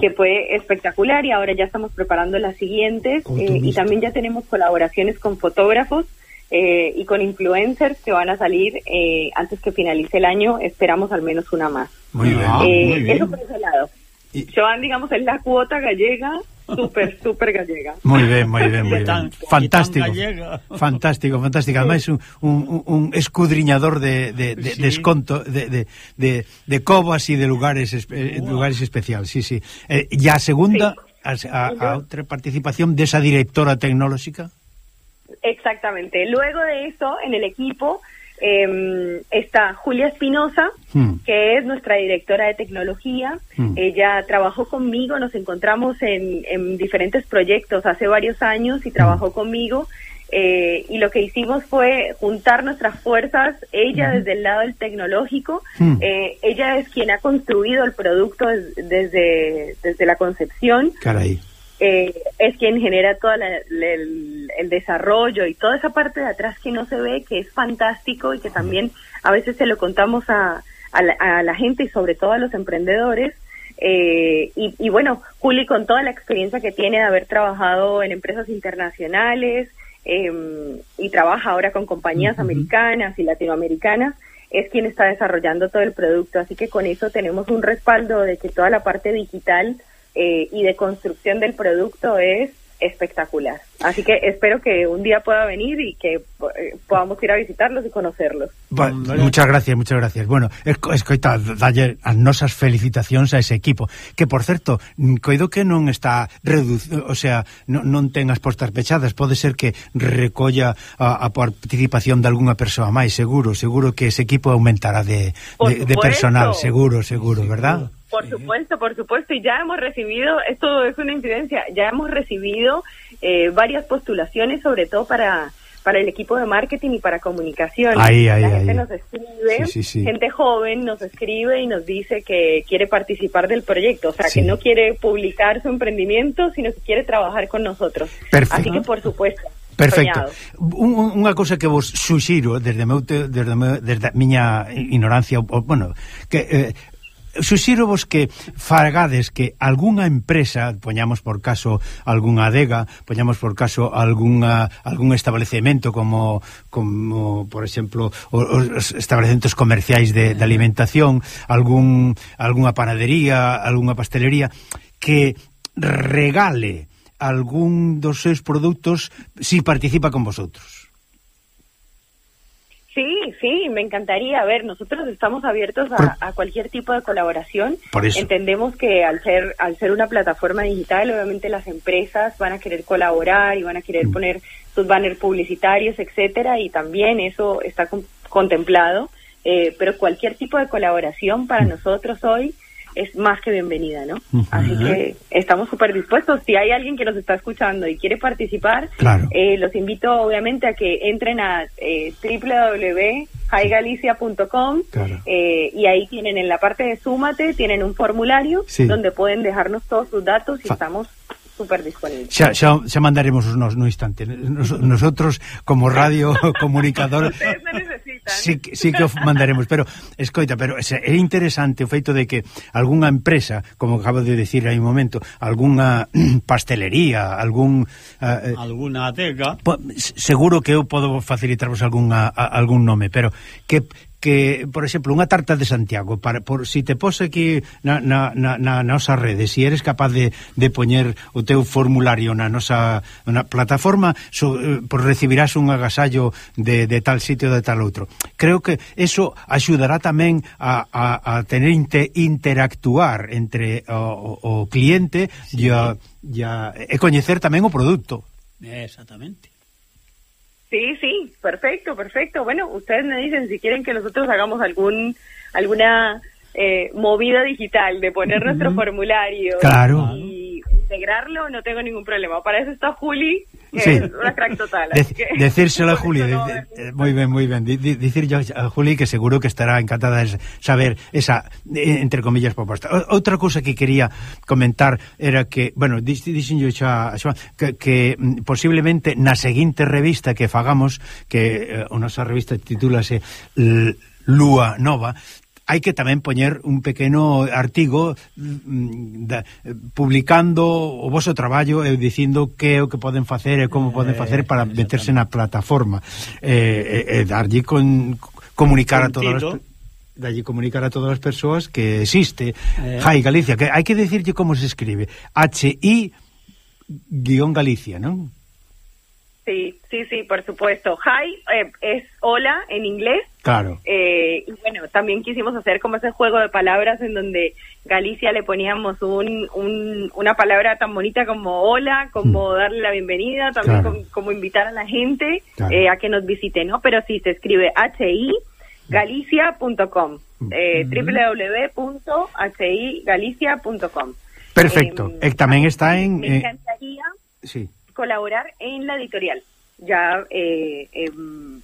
que fue espectacular y ahora ya estamos preparando las siguientes eh, y también ya tenemos colaboraciones con fotógrafos eh, y con influencers que van a salir eh, antes que finalice el año. Esperamos al menos una más. Muy. Ah, Eh, muy bien. eso por ese lado. Y... Joan, digamos, es la cuota gallega súper, [LAUGHS] súper gallega. Moi ben, moi ben, moi ben. Fantástico. Fantástico, fantástico. Ademais, un, un, un escudriñador de, de, de sí. desconto, de, de, de, de covas e de lugares espe, eh, lugares especiais, sí, sí. Eh, e a segunda, sí. a, a, a outra participación desa directora tecnolóxica? Exactamente. Luego de eso, en el equipo eh, está Julia Espinosa, Hmm. que es nuestra directora de tecnología. Hmm. Ella trabajó conmigo, nos encontramos en, en diferentes proyectos hace varios años y trabajó conmigo. eh, y lo que hicimos fue juntar nuestras fuerzas, ella desde el lado del tecnológico, Hmm. eh, ella es quien ha construido el producto des- desde, desde la concepción, Carai. Eh, es quien genera todo el, el desarrollo y toda esa parte de atrás que no se ve, que es fantástico y que también a veces se lo contamos a, a, la, a la gente y sobre todo a los emprendedores. Eh, y, y bueno, Juli con toda la experiencia que tiene de haber trabajado en empresas internacionales eh, y trabaja ahora con compañías americanas y latinoamericanas, es quien está desarrollando todo el producto. Así que con eso tenemos un respaldo de que toda la parte digital eh, y de construcción del producto es espectacular. Así que espero que un día pueda venir y que eh, podamos ir a visitarlos y conocerlos. Bueno, mm, muchas gracias, muchas gracias. Bueno, escoita, dalle as nosas felicitacións a ese equipo, que por certo, mm, coido que non está reducido, o sea, non, non ten as postas pechadas, pode ser que recolla a, a participación de algunha persoa máis, seguro, seguro que ese equipo aumentará de, de, de personal, seguro, seguro, verdad? Seguro. Por supuesto, por supuesto, y ya hemos recibido, esto es una incidencia, ya hemos recibido eh, varias postulaciones, sobre todo para para el equipo de marketing y para comunicación. Ahí, ahí, La gente ahí. nos escribe, Sí, sí, sí. gente joven nos escribe y nos dice que quiere participar del proyecto, o sea, que no quiere publicar su emprendimiento, sino que quiere trabajar con nosotros. Perfecto. Así que, por supuesto. Perfecto. Un, un, unha cousa que vos suxiro desde meu te, desde, meu, desde a miña ignorancia, bueno, que eh, Suxírovos que fargades que algunha empresa, poñamos por caso algunha adega, poñamos por caso algunha, algún establecemento como, como por exemplo, os establecementos comerciais de, de alimentación, algún, algunha panadería, algunha pastelería, que regale algún dos seus produtos si participa con vosotros. Sí, sí, me encantaría. A ver, nosotros estamos abiertos a, a cualquier tipo de colaboración. Por eso. Entendemos que al ser al ser una plataforma digital, obviamente las empresas van a querer colaborar y van a querer Mm. poner sus banners publicitarios, etcétera, y también eso está con- contemplado. Eh, pero cualquier tipo de colaboración para nosotros hoy es más que bienvenida, ¿no? Así que estamos súper dispuestos. Si hay alguien que nos está escuchando y quiere participar, Claro. eh, los invito obviamente a que entren a eh, www.highgalicia.com Claro. eh, y ahí tienen en la parte de Súmate, tienen un formulario Sí. donde pueden dejarnos todos sus datos y Fa- estamos súper xa, xa mandaremos nos no instante. Nos, nosotros, como radio [LAUGHS] comunicador, Sí, sí que o mandaremos, pero escoita, pero é interesante o feito de que algunha empresa, como acabo de decir aí un momento, algunha [CLEARS THROAT] pastelería, algún eh, eh algunha ateca, seguro que eu podo facilitarvos algunha algún nome, pero que que, por exemplo, unha tarta de Santiago, para por si te pose aquí na, na, na, na nosa rede, si eres capaz de, de poñer o teu formulario na nosa na plataforma, so, eh, por recibirás un agasallo de, de tal sitio de tal outro. Creo que eso axudará tamén a, a, a tener inte, interactuar entre o, o cliente sí. e, a, e, a, e coñecer tamén o produto. Exactamente. Sí, sí, perfecto, perfecto. Bueno, ustedes me dicen si quieren que nosotros hagamos algún alguna eh, movida digital de poner nuestro formulario Claro. y integrarlo no tengo ningún problema. Para eso está Juli, que sí. es una crack total. De así que... [LAUGHS] Decírselo a Juli. No, eh, muy bien, muy bien. Decir yo a Juli que seguro que estará encantada de saber esa, eh, entre comillas, propuesta. Outra cousa que quería comentar era que, bueno, dixen yo xa, xa que, que mm, posiblemente na seguinte revista que fagamos, que eh, a nosa revista titúlase Lúa Nova, hai que tamén poñer un pequeno artigo mm, mm, da, publicando o voso traballo e eh, dicindo que é o que poden facer e eh, como poden facer eh, para meterse na plataforma. E, e, e darlle con comunicar a todas as de allí comunicar a todas as persoas que existe. Eh. Jai Galicia, que hai que decirlle como se escribe. H-I guión Galicia, non? Sí, sí, sí, por supuesto. Hi eh, es hola en inglés. Claro. Eh, y bueno, también quisimos hacer como ese juego de palabras en donde Galicia le poníamos un, un- una palabra tan bonita como hola, como darle la bienvenida, también Claro. como, como invitar a la gente Claro. eh, a que nos visite, ¿no? Pero sí, se escribe hi galicia.com, eh, www.higalicia.com. Perfecto. Em, e tamén está en Me eh, encantaría sí. Colaborar en la editorial. Ya eh, em,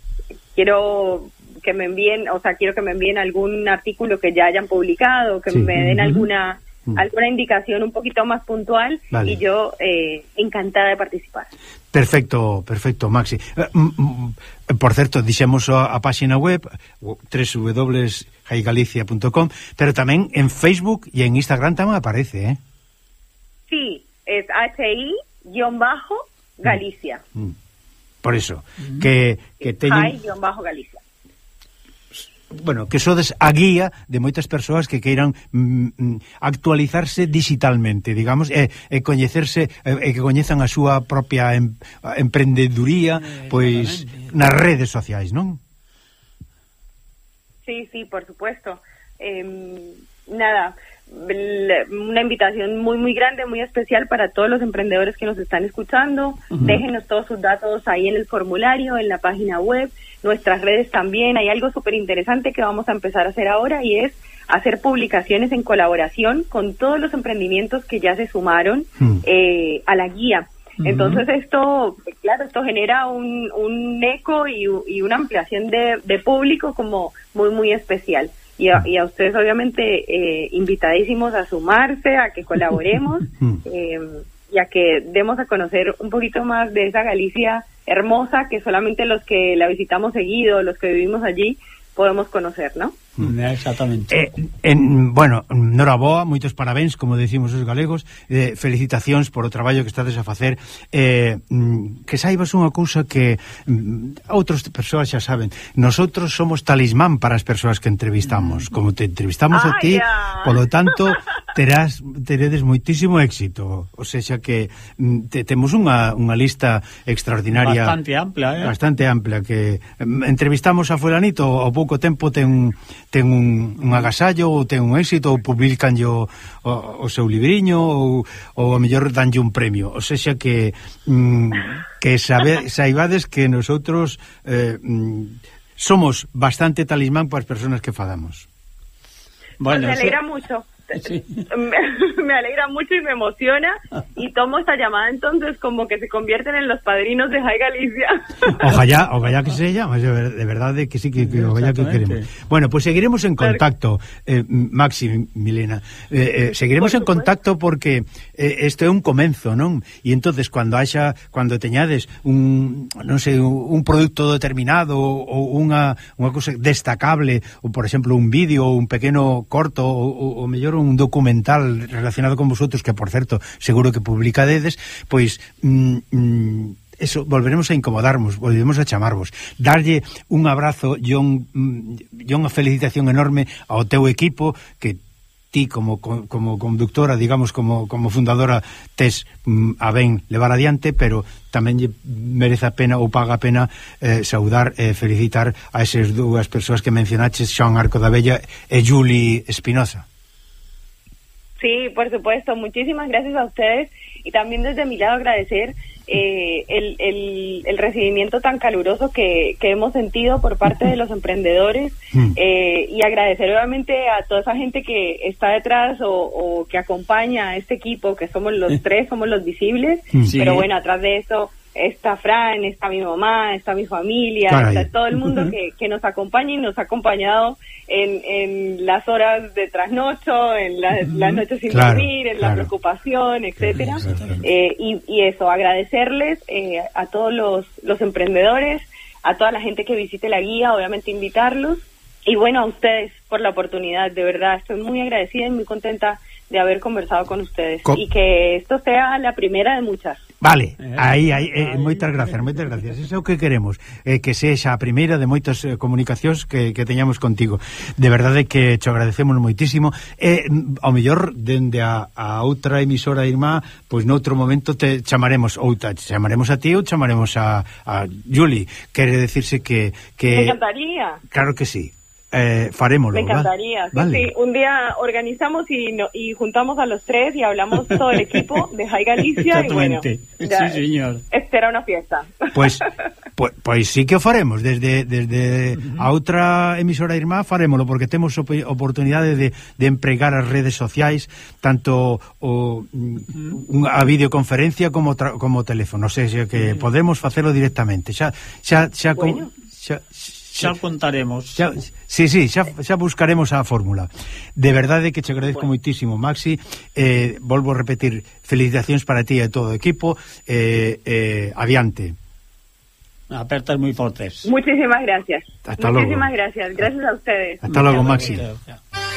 quiero que me envíen, o sea, quiero que me envíen algún artículo que ya hayan publicado, que Sí. me den alguna Mm. alguna indicación un poquito más puntual Vale. y yo eh, encantada de participar. Perfecto, perfecto, Maxi. Eh, mm, mm, Por certo, dixemos a, a páxina web www.jaigalicia.com, pero tamén en Facebook e en Instagram tamén aparece, eh? Sí, es guión bajo mm. Galicia. Mm. Por eso, mm. que, que teñen... guión bajo Galicia. Bueno, que sodes a guía de moitas persoas que queiran mm, mm, actualizarse digitalmente, digamos, e, e coñecerse e, e que coñezan a súa propia em, emprendeduría eh, pois nas redes sociais, non? Sí, sí, por supuesto. Eh, nada, una invitación muy, muy grande, muy especial para todos los emprendedores que nos están escuchando. Déjenos todos sus datos ahí en el formulario, en la página web, nuestras redes también. Hay algo súper interesante que vamos a empezar a hacer ahora y es hacer publicaciones en colaboración con todos los emprendimientos que ya se sumaron Mm. eh, a la guía. Entonces esto, claro, esto genera un, un eco y una ampliación de, de público como muy, muy especial. Y a, y a ustedes obviamente eh, invitadísimos a sumarse, a que colaboremos [LAUGHS] eh, y a que demos a conocer un poquito más de esa Galicia hermosa que solamente los que la visitamos seguido, los que vivimos allí, podemos conocer, ¿no? Mm. Eh, exactamente. Eh, en, bueno, noraboa, moitos parabéns, como decimos os galegos, eh, felicitacións por o traballo que estades a facer. Eh, mm, que saibas unha cousa que mm, outras persoas xa saben. Nosotros somos talismán para as persoas que entrevistamos. Mm. Como te entrevistamos ah, a ti, yeah. polo tanto, terás teredes moitísimo éxito. O sea que mm, te, temos unha, unha lista extraordinaria. Bastante ampla, eh? Bastante ampla que mm, entrevistamos a fulanito ao pouco tempo ten ten un, un agasallo ou ten un éxito ou publican o, o, o seu libriño ou, ou a mellor danlle un premio. Ou sexa que mm, que sabe, saibades que nosotros eh, mm, somos bastante talismán para as persoas que fadamos. Bueno, Nos alegra eso... mucho. Sí. [LAUGHS] me, me alegra mucho y me emociona y tomo esta llamada entonces como que se convierten en los padrinos de Jai Galicia. [LAUGHS] Ojalá, ojalá que se llama, de ver- de que sí que, que ojalá que queremos. Bueno, pues seguiremos en contacto, eh, Maxi, Milena. Eh, eh, seguiremos en contacto porque isto é un comenzo, non? E entonces cando haxa cando teñades un non sei, un produto determinado ou unha unha cousa destacable, ou por exemplo un vídeo ou un pequeno corto ou, ou mellor un documental relacionado con vosotros que por certo seguro que publicadedes, pois mm, mm, eso, volveremos a incomodarmos, volveremos a chamarvos. Darlle un abrazo e un, mm, e unha felicitación enorme ao teu equipo que ti como, como conductora, digamos, como, como fundadora, tes mm, a ben levar adiante, pero tamén lle merece a pena ou paga a pena eh, saudar e eh, felicitar a esas dúas persoas que mencionaches, Xoan Arco da Bella e Juli Espinosa. Sí, por supuesto, muchísimas gracias a ustedes y también desde mi lado agradecer eh, el, el, el recibimiento tan caluroso que, que hemos sentido por parte de los emprendedores Mm. eh, y agradecer obviamente a toda esa gente que está detrás o, o que acompaña a este equipo, que somos los tres, somos los visibles, Sí. pero bueno, atrás de eso está Fran, está mi mamá, está mi familia, Caray. está todo el mundo que, que nos acompaña y nos ha acompañado en, en las horas de trasnocho, en la- las noches sin Claro, dormir, en claro. la preocupación, etcétera. Eh, y, y eso, agradecerles eh, a todos los, los emprendedores, a toda la gente que visite la guía, obviamente invitarlos. Y bueno, a ustedes por la oportunidad, de verdad, estoy muy agradecida y muy contenta de haber conversado con ustedes. Co- y que esto sea la primera de muchas. Vale, eh, aí, aí, eh, moitas gracias, moitas gracias. Ese é o que queremos, eh, que sexa a primeira de moitas eh, comunicacións que, que teñamos contigo. De verdade que te agradecemos moitísimo. E, eh, ao mellor, dende a, a outra emisora irmá, pois noutro momento te chamaremos, ou te chamaremos a ti ou chamaremos a, a Juli. Quere decirse que... que... Me encantaría. Claro que sí. Eh, farémoslo, Me encantaría. Sí, Vale. sí. Un día organizamos y, no- y juntamos a los tres y hablamos todo el equipo de Jai Galicia y bueno, ya, Sí, señor. esta era una fiesta. Pois, pois, pois sí que o faremos desde, desde a outra emisora irmá farémolo porque temos op oportunidade de, de empregar as redes sociais tanto o, unha, a videoconferencia como tra, como o teléfono, o sea, que podemos facelo directamente xa, xa, xa, Bueno. con, xa, Xa xa contaremos. Xa, sí, sí, xa, xa buscaremos a fórmula. De verdade que che agradezco bueno. moitísimo, Maxi. Eh, volvo a repetir, felicitacións para ti e todo o equipo. Eh, eh, adiante. Apertas moi fortes. Muchísimas gracias. Hasta Muchísimas luego. gracias. Gracias a ustedes. Hasta logo, Maxi. Gracias.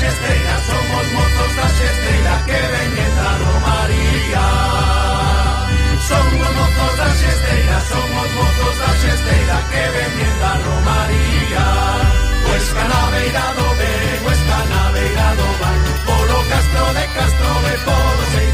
das estrelas, somos motos das estrelas que veñen da Romaría. Somos motos das estrelas, somos mozos das estrelas que veñen da Romaría. Pues na beira do B, huesca na do bar, polo castro de Castro de Podo,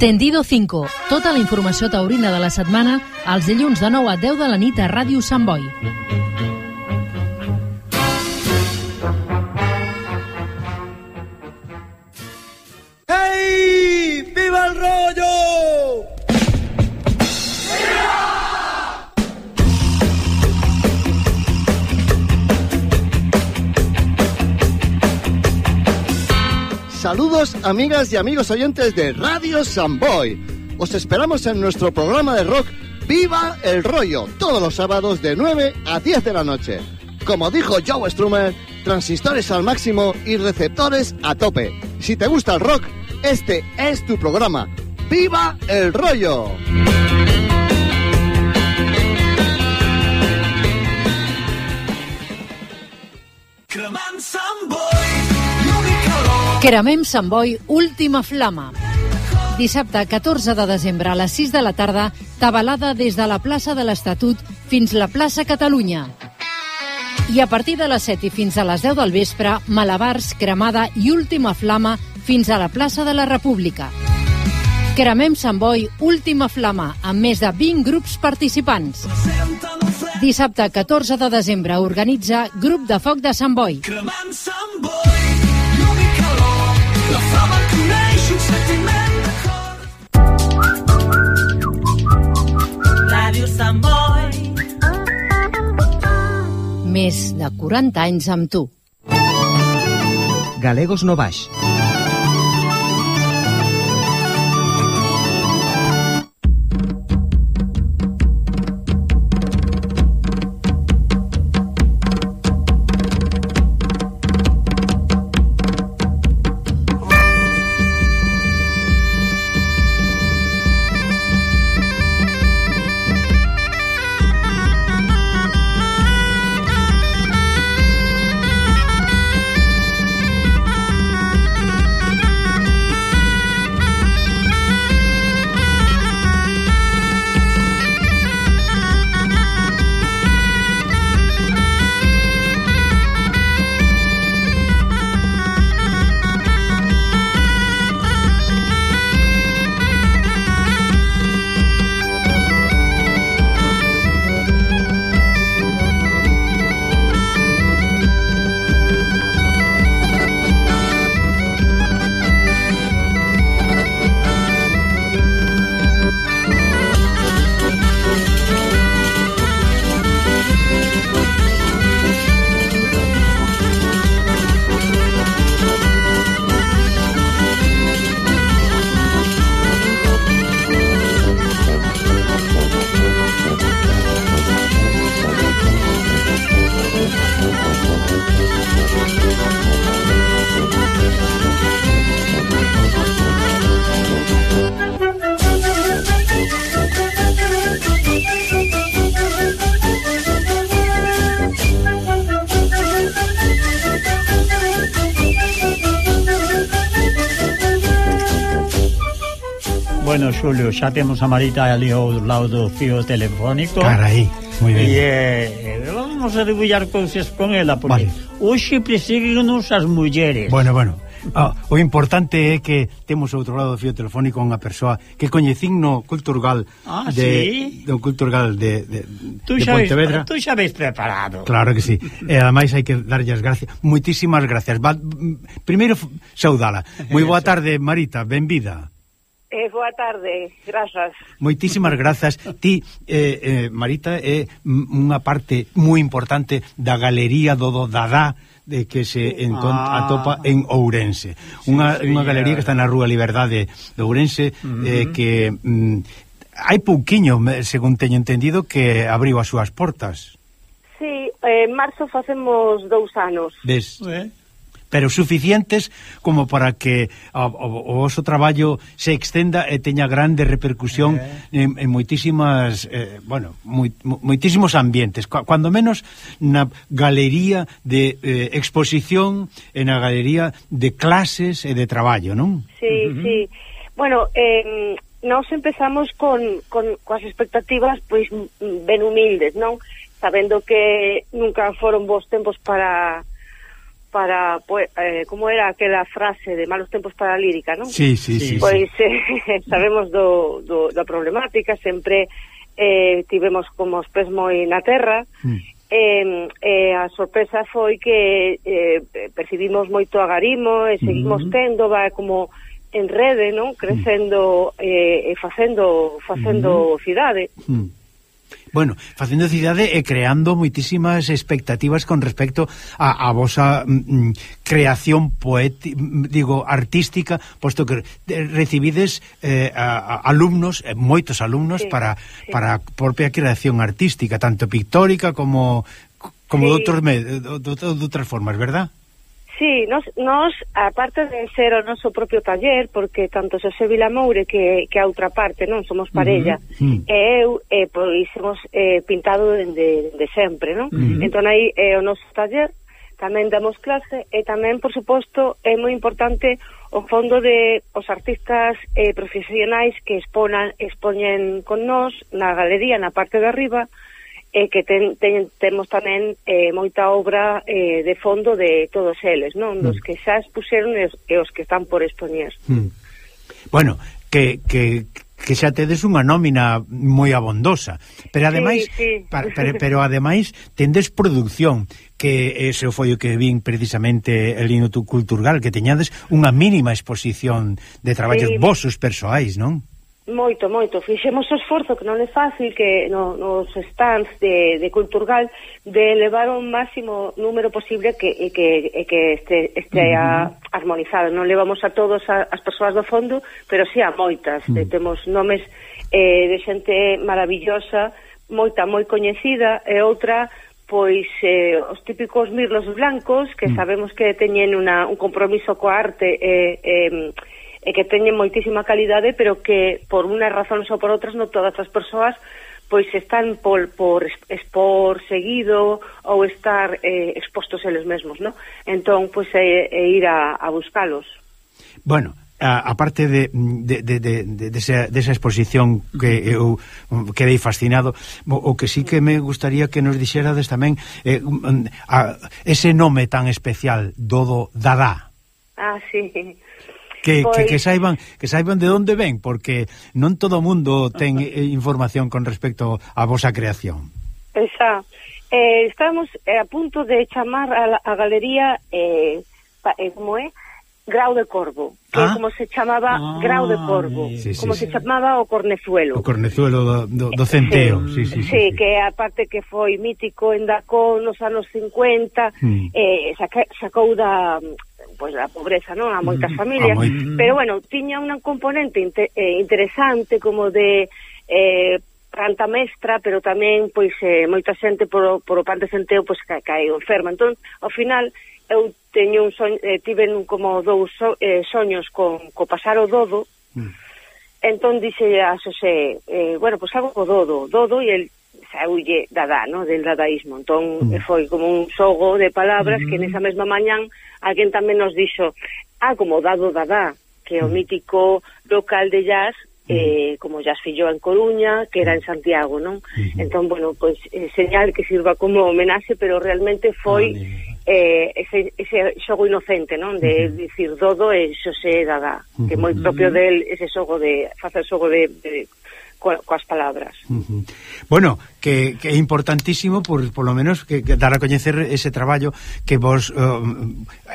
Tendido 5. Tota la informació taurina de la setmana els dilluns de 9 a 10 de la nit a Ràdio Sant Boi. Amigas y amigos oyentes de Radio Samboy. Os esperamos en nuestro programa de rock Viva el Rollo, todos los sábados de 9 a 10 de la noche. Como dijo Joe Strummer, transistores al máximo y receptores a tope. Si te gusta el rock, este es tu programa. ¡Viva el Rollo! Cremem Sant Boi, última flama. Dissabte 14 de desembre a les 6 de la tarda, tabalada des de la plaça de l'Estatut fins la plaça Catalunya. I a partir de les 7 i fins a les 10 del vespre, malabars, cremada i última flama fins a la plaça de la República. Cremem Sant Boi, última flama, amb més de 20 grups participants. Dissabte 14 de desembre organitza Grup de Foc de Sant Boi. Cremant Sant Boi, Més de 40 anys amb tu. Galegos no Xulio, xa temos a Marita ali ao lado do fío telefónico. Carai, moi ben. E eh, eh, vamos a debullar cousas con ela, porque vale. hoxe persíguenos as mulleres. Bueno, bueno. Ah, o importante é que temos outro lado do fío telefónico unha persoa que coñecín no Culturgal ah, de, sí? do Culturgal de, de, tú de xa Pontevedra. Ves, tú xa ves preparado. Claro que sí. E ademais hai que darlle as gracias. Moitísimas gracias. Va, primeiro saudala. Moi boa [LAUGHS] tarde, Marita. Benvida. Eh, boa tarde, grazas. Moitísimas grazas. Ti, eh, eh, Marita, é eh, unha parte moi importante da Galería do Dodadá de que se encontra, ah. atopa en Ourense. Sí, unha, sí, unha eh. galería que está na Rúa Liberdade de Ourense, uh -huh. eh, que mm, hai pouquiño, según teño entendido, que abriu as súas portas. Sí, eh, en marzo facemos dous anos. Ves? Eh? pero suficientes como para que o, o, o voso traballo se extenda e teña grande repercusión eh. en, en moitísimas eh, bueno, moi, moitísimos ambientes, cando menos na galería de eh, exposición e na galería de clases e de traballo, non? Sí, uh -huh. sí. Bueno, eh, nós empezamos con, con coas expectativas pois ben humildes, non? Sabendo que nunca foron bons tempos para para pues, eh, como era aquela frase de malos tempos para a lírica, non? Sí, sí, sí. Pois sí. Eh, [LAUGHS] sabemos do, do, da problemática, sempre eh, tivemos como os pés moi na terra, mm. Eh, eh, a sorpresa foi que eh, percibimos moito agarimo e seguimos mm -hmm. tendo va, como en rede, non? Mm. Crecendo mm. eh, e facendo, facendo mm -hmm. cidade. Mm. Bueno, facendo cidade e creando moitísimas expectativas con respecto a, a vosa mm, mm creación poética, mm, mm, digo, artística, posto que recibides eh, a, a alumnos, eh, moitos alumnos sí, para sí. para a propia creación artística, tanto pictórica como como sí. de outros de, de, de outras formas, ¿verdad? Sí, nos, nos aparte de ser o noso propio taller, porque tanto Xosé Vilamoure que, que a outra parte, non, somos parella, uh -huh, e eu, eh, pois, hemos eh, pintado dende de sempre, non? Uh -huh. Entón, aí é eh, o noso taller, tamén damos clase, e tamén, por suposto, é moi importante o fondo de os artistas eh, profesionais que exponan, expoñen con nós na galería, na parte de arriba, e que ten, ten, temos tamén eh, moita obra eh, de fondo de todos eles, non? Dos mm. que xa expuseron e, e os que están por expoñer. Mm. Bueno, que, que, que xa tedes unha nómina moi abondosa, pero ademais sí, sí. Para, [LAUGHS] pero, pero ademais tendes produción, que ese foi o que vin precisamente el Instituto Cultural, que teñades unha mínima exposición de traballos sí. vosos persoais, non? Moito, moito. Fixemos o esforzo que non é fácil que no, nos stands de, de Culturgal de elevar o máximo número posible que, e que, e que este, este uh -huh. armonizado. Non levamos a todos a, as persoas do fondo, pero sí a moitas. Uh -huh. Temos nomes eh, de xente maravillosa, moita moi coñecida e outra pois eh, os típicos mirlos blancos que mm. sabemos que teñen una, un compromiso coa arte e eh, eh, e que teñen moitísima calidade, pero que por unhas razóns ou por outras non todas as persoas pois están por, por expor seguido ou estar eh, expostos eles mesmos, non? Entón, pois é, é ir a, a buscalos. Bueno, a, a parte de, de, de, de, de, desa, desa exposición que eu mm, quedei fascinado o, o que sí que me gustaría que nos dixerades tamén eh, mm, a, ese nome tan especial Dodo Dada Ah, sí que, pois... que, que saiban que saiban de onde ven, porque non todo o mundo ten eh, información con respecto á vosa creación. Esa. Eh, estamos eh, a punto de chamar a, a galería eh, pa, eh, como é? Grau de Corvo, que ah? como se chamaba ah, Grau de Corvo, sí, como sí, se sí. chamaba o Cornezuelo. O Cornezuelo do, do, do Centeo, sí, sí, sí, sí, sí. que aparte que foi mítico en Dacó nos anos 50, mm. eh, saca, sacou da pois, a pobreza, non? A moitas mm, familias, a moi... pero bueno, tiña unha componente inter, eh, interesante como de eh, planta mestra, pero tamén pois eh, moita xente por, por o pan de centeo pois ca, caeu enferma. Entón, ao final eu teño un soño, eh, un como dous so, eh, soños con co pasar o dodo. Mm. Entón dixe a Xosé, eh, bueno, pois hago o dodo, dodo e el saúlle dada, no, del dadaísmo. Entón, mm. Eh, foi como un xogo de palabras mm. que mm-hmm. nesa mesma mañán alguén tamén nos dixo, ah, como dado dada, que é o mm. mítico local de jazz mm. eh, como jazz filló en Coruña, que era en Santiago, non? Mm-hmm. Entón, bueno, pois eh, señal que sirva como homenaxe, pero realmente foi eh, ese, ese xogo inocente, non? De uh dicir Dodo e Xosé Dada, uh -huh. que moi propio del ese xogo de facer xogo de, de coas palabras. Uh -huh. Bueno, que, que é importantísimo por polo menos que, que dar a coñecer ese traballo que vos uh,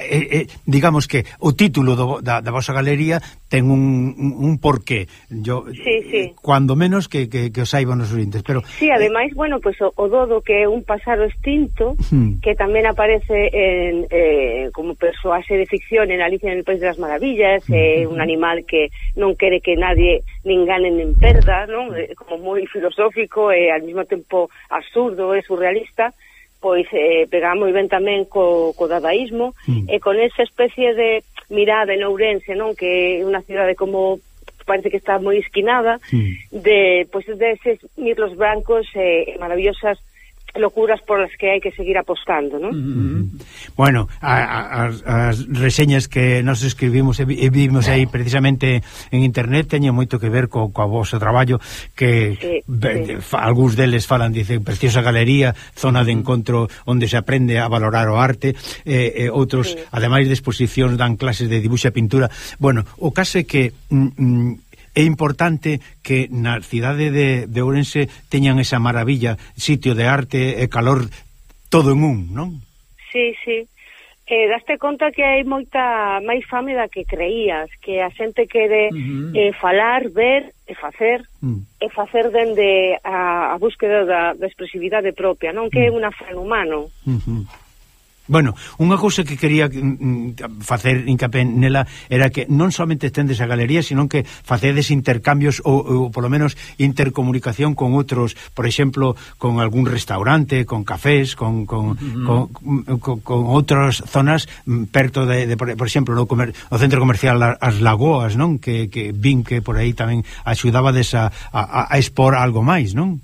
eh, eh, digamos que o título do, da, da vosa galería ten un, un, un porqué yo sí, sí. Eh, cuando menos que, que, que os saiban os ointes pero Sí, ademais, eh, bueno, pues o, o dodo que é un pasado extinto hmm. que tamén aparece en, eh, como persoaxe de ficción en Alicia en el País das Maravillas, é eh, un animal que non quere que nadie nin gane nin perda, non? Eh, como moi filosófico e eh, al mesmo tempo un absurdo e surrealista, pois eh, pega moi ben tamén co, co dadaísmo mm. e con esa especie de mirada en Ourense, non? Que é unha cidade como parece que está moi esquinada mm. de pois de eses mirlos brancos e eh, maravillosas locuras por las que hai que seguir apostando, non? Mm -hmm. Bueno, a, a, as reseñas que nos escribimos e vimos aí precisamente en internet teñen moito que ver co, coa vosso traballo que sí, be, sí. Fa, algúns deles falan, dicen, preciosa galería, zona de encontro onde se aprende a valorar o arte, eh, eh, outros, sí. ademais de exposicións dan clases de dibuixo e pintura. Bueno, o caso é que mm, mm, é importante que na cidade de, de Ourense teñan esa maravilla, sitio de arte e calor todo en un, non? Sí, sí. Eh, daste conta que hai moita máis fame da que creías, que a xente quere uh -huh. eh, falar, ver e facer, uh -huh. e facer dende a, a búsqueda da, da expresividade propia, non que é mm. unha afán humano. Uh -huh. Bueno, unha cousa que quería mm, mm, facer hincapié nela era que non somente estendes a galería, sino que facedes intercambios ou, ou polo menos intercomunicación con outros, por exemplo, con algún restaurante, con cafés, con, con, mm. con, con, con outras zonas mm, perto de, de por, por exemplo, no comer, o centro comercial As Lagoas, non? Que, que vin que por aí tamén axudabades a, a, a expor algo máis, non?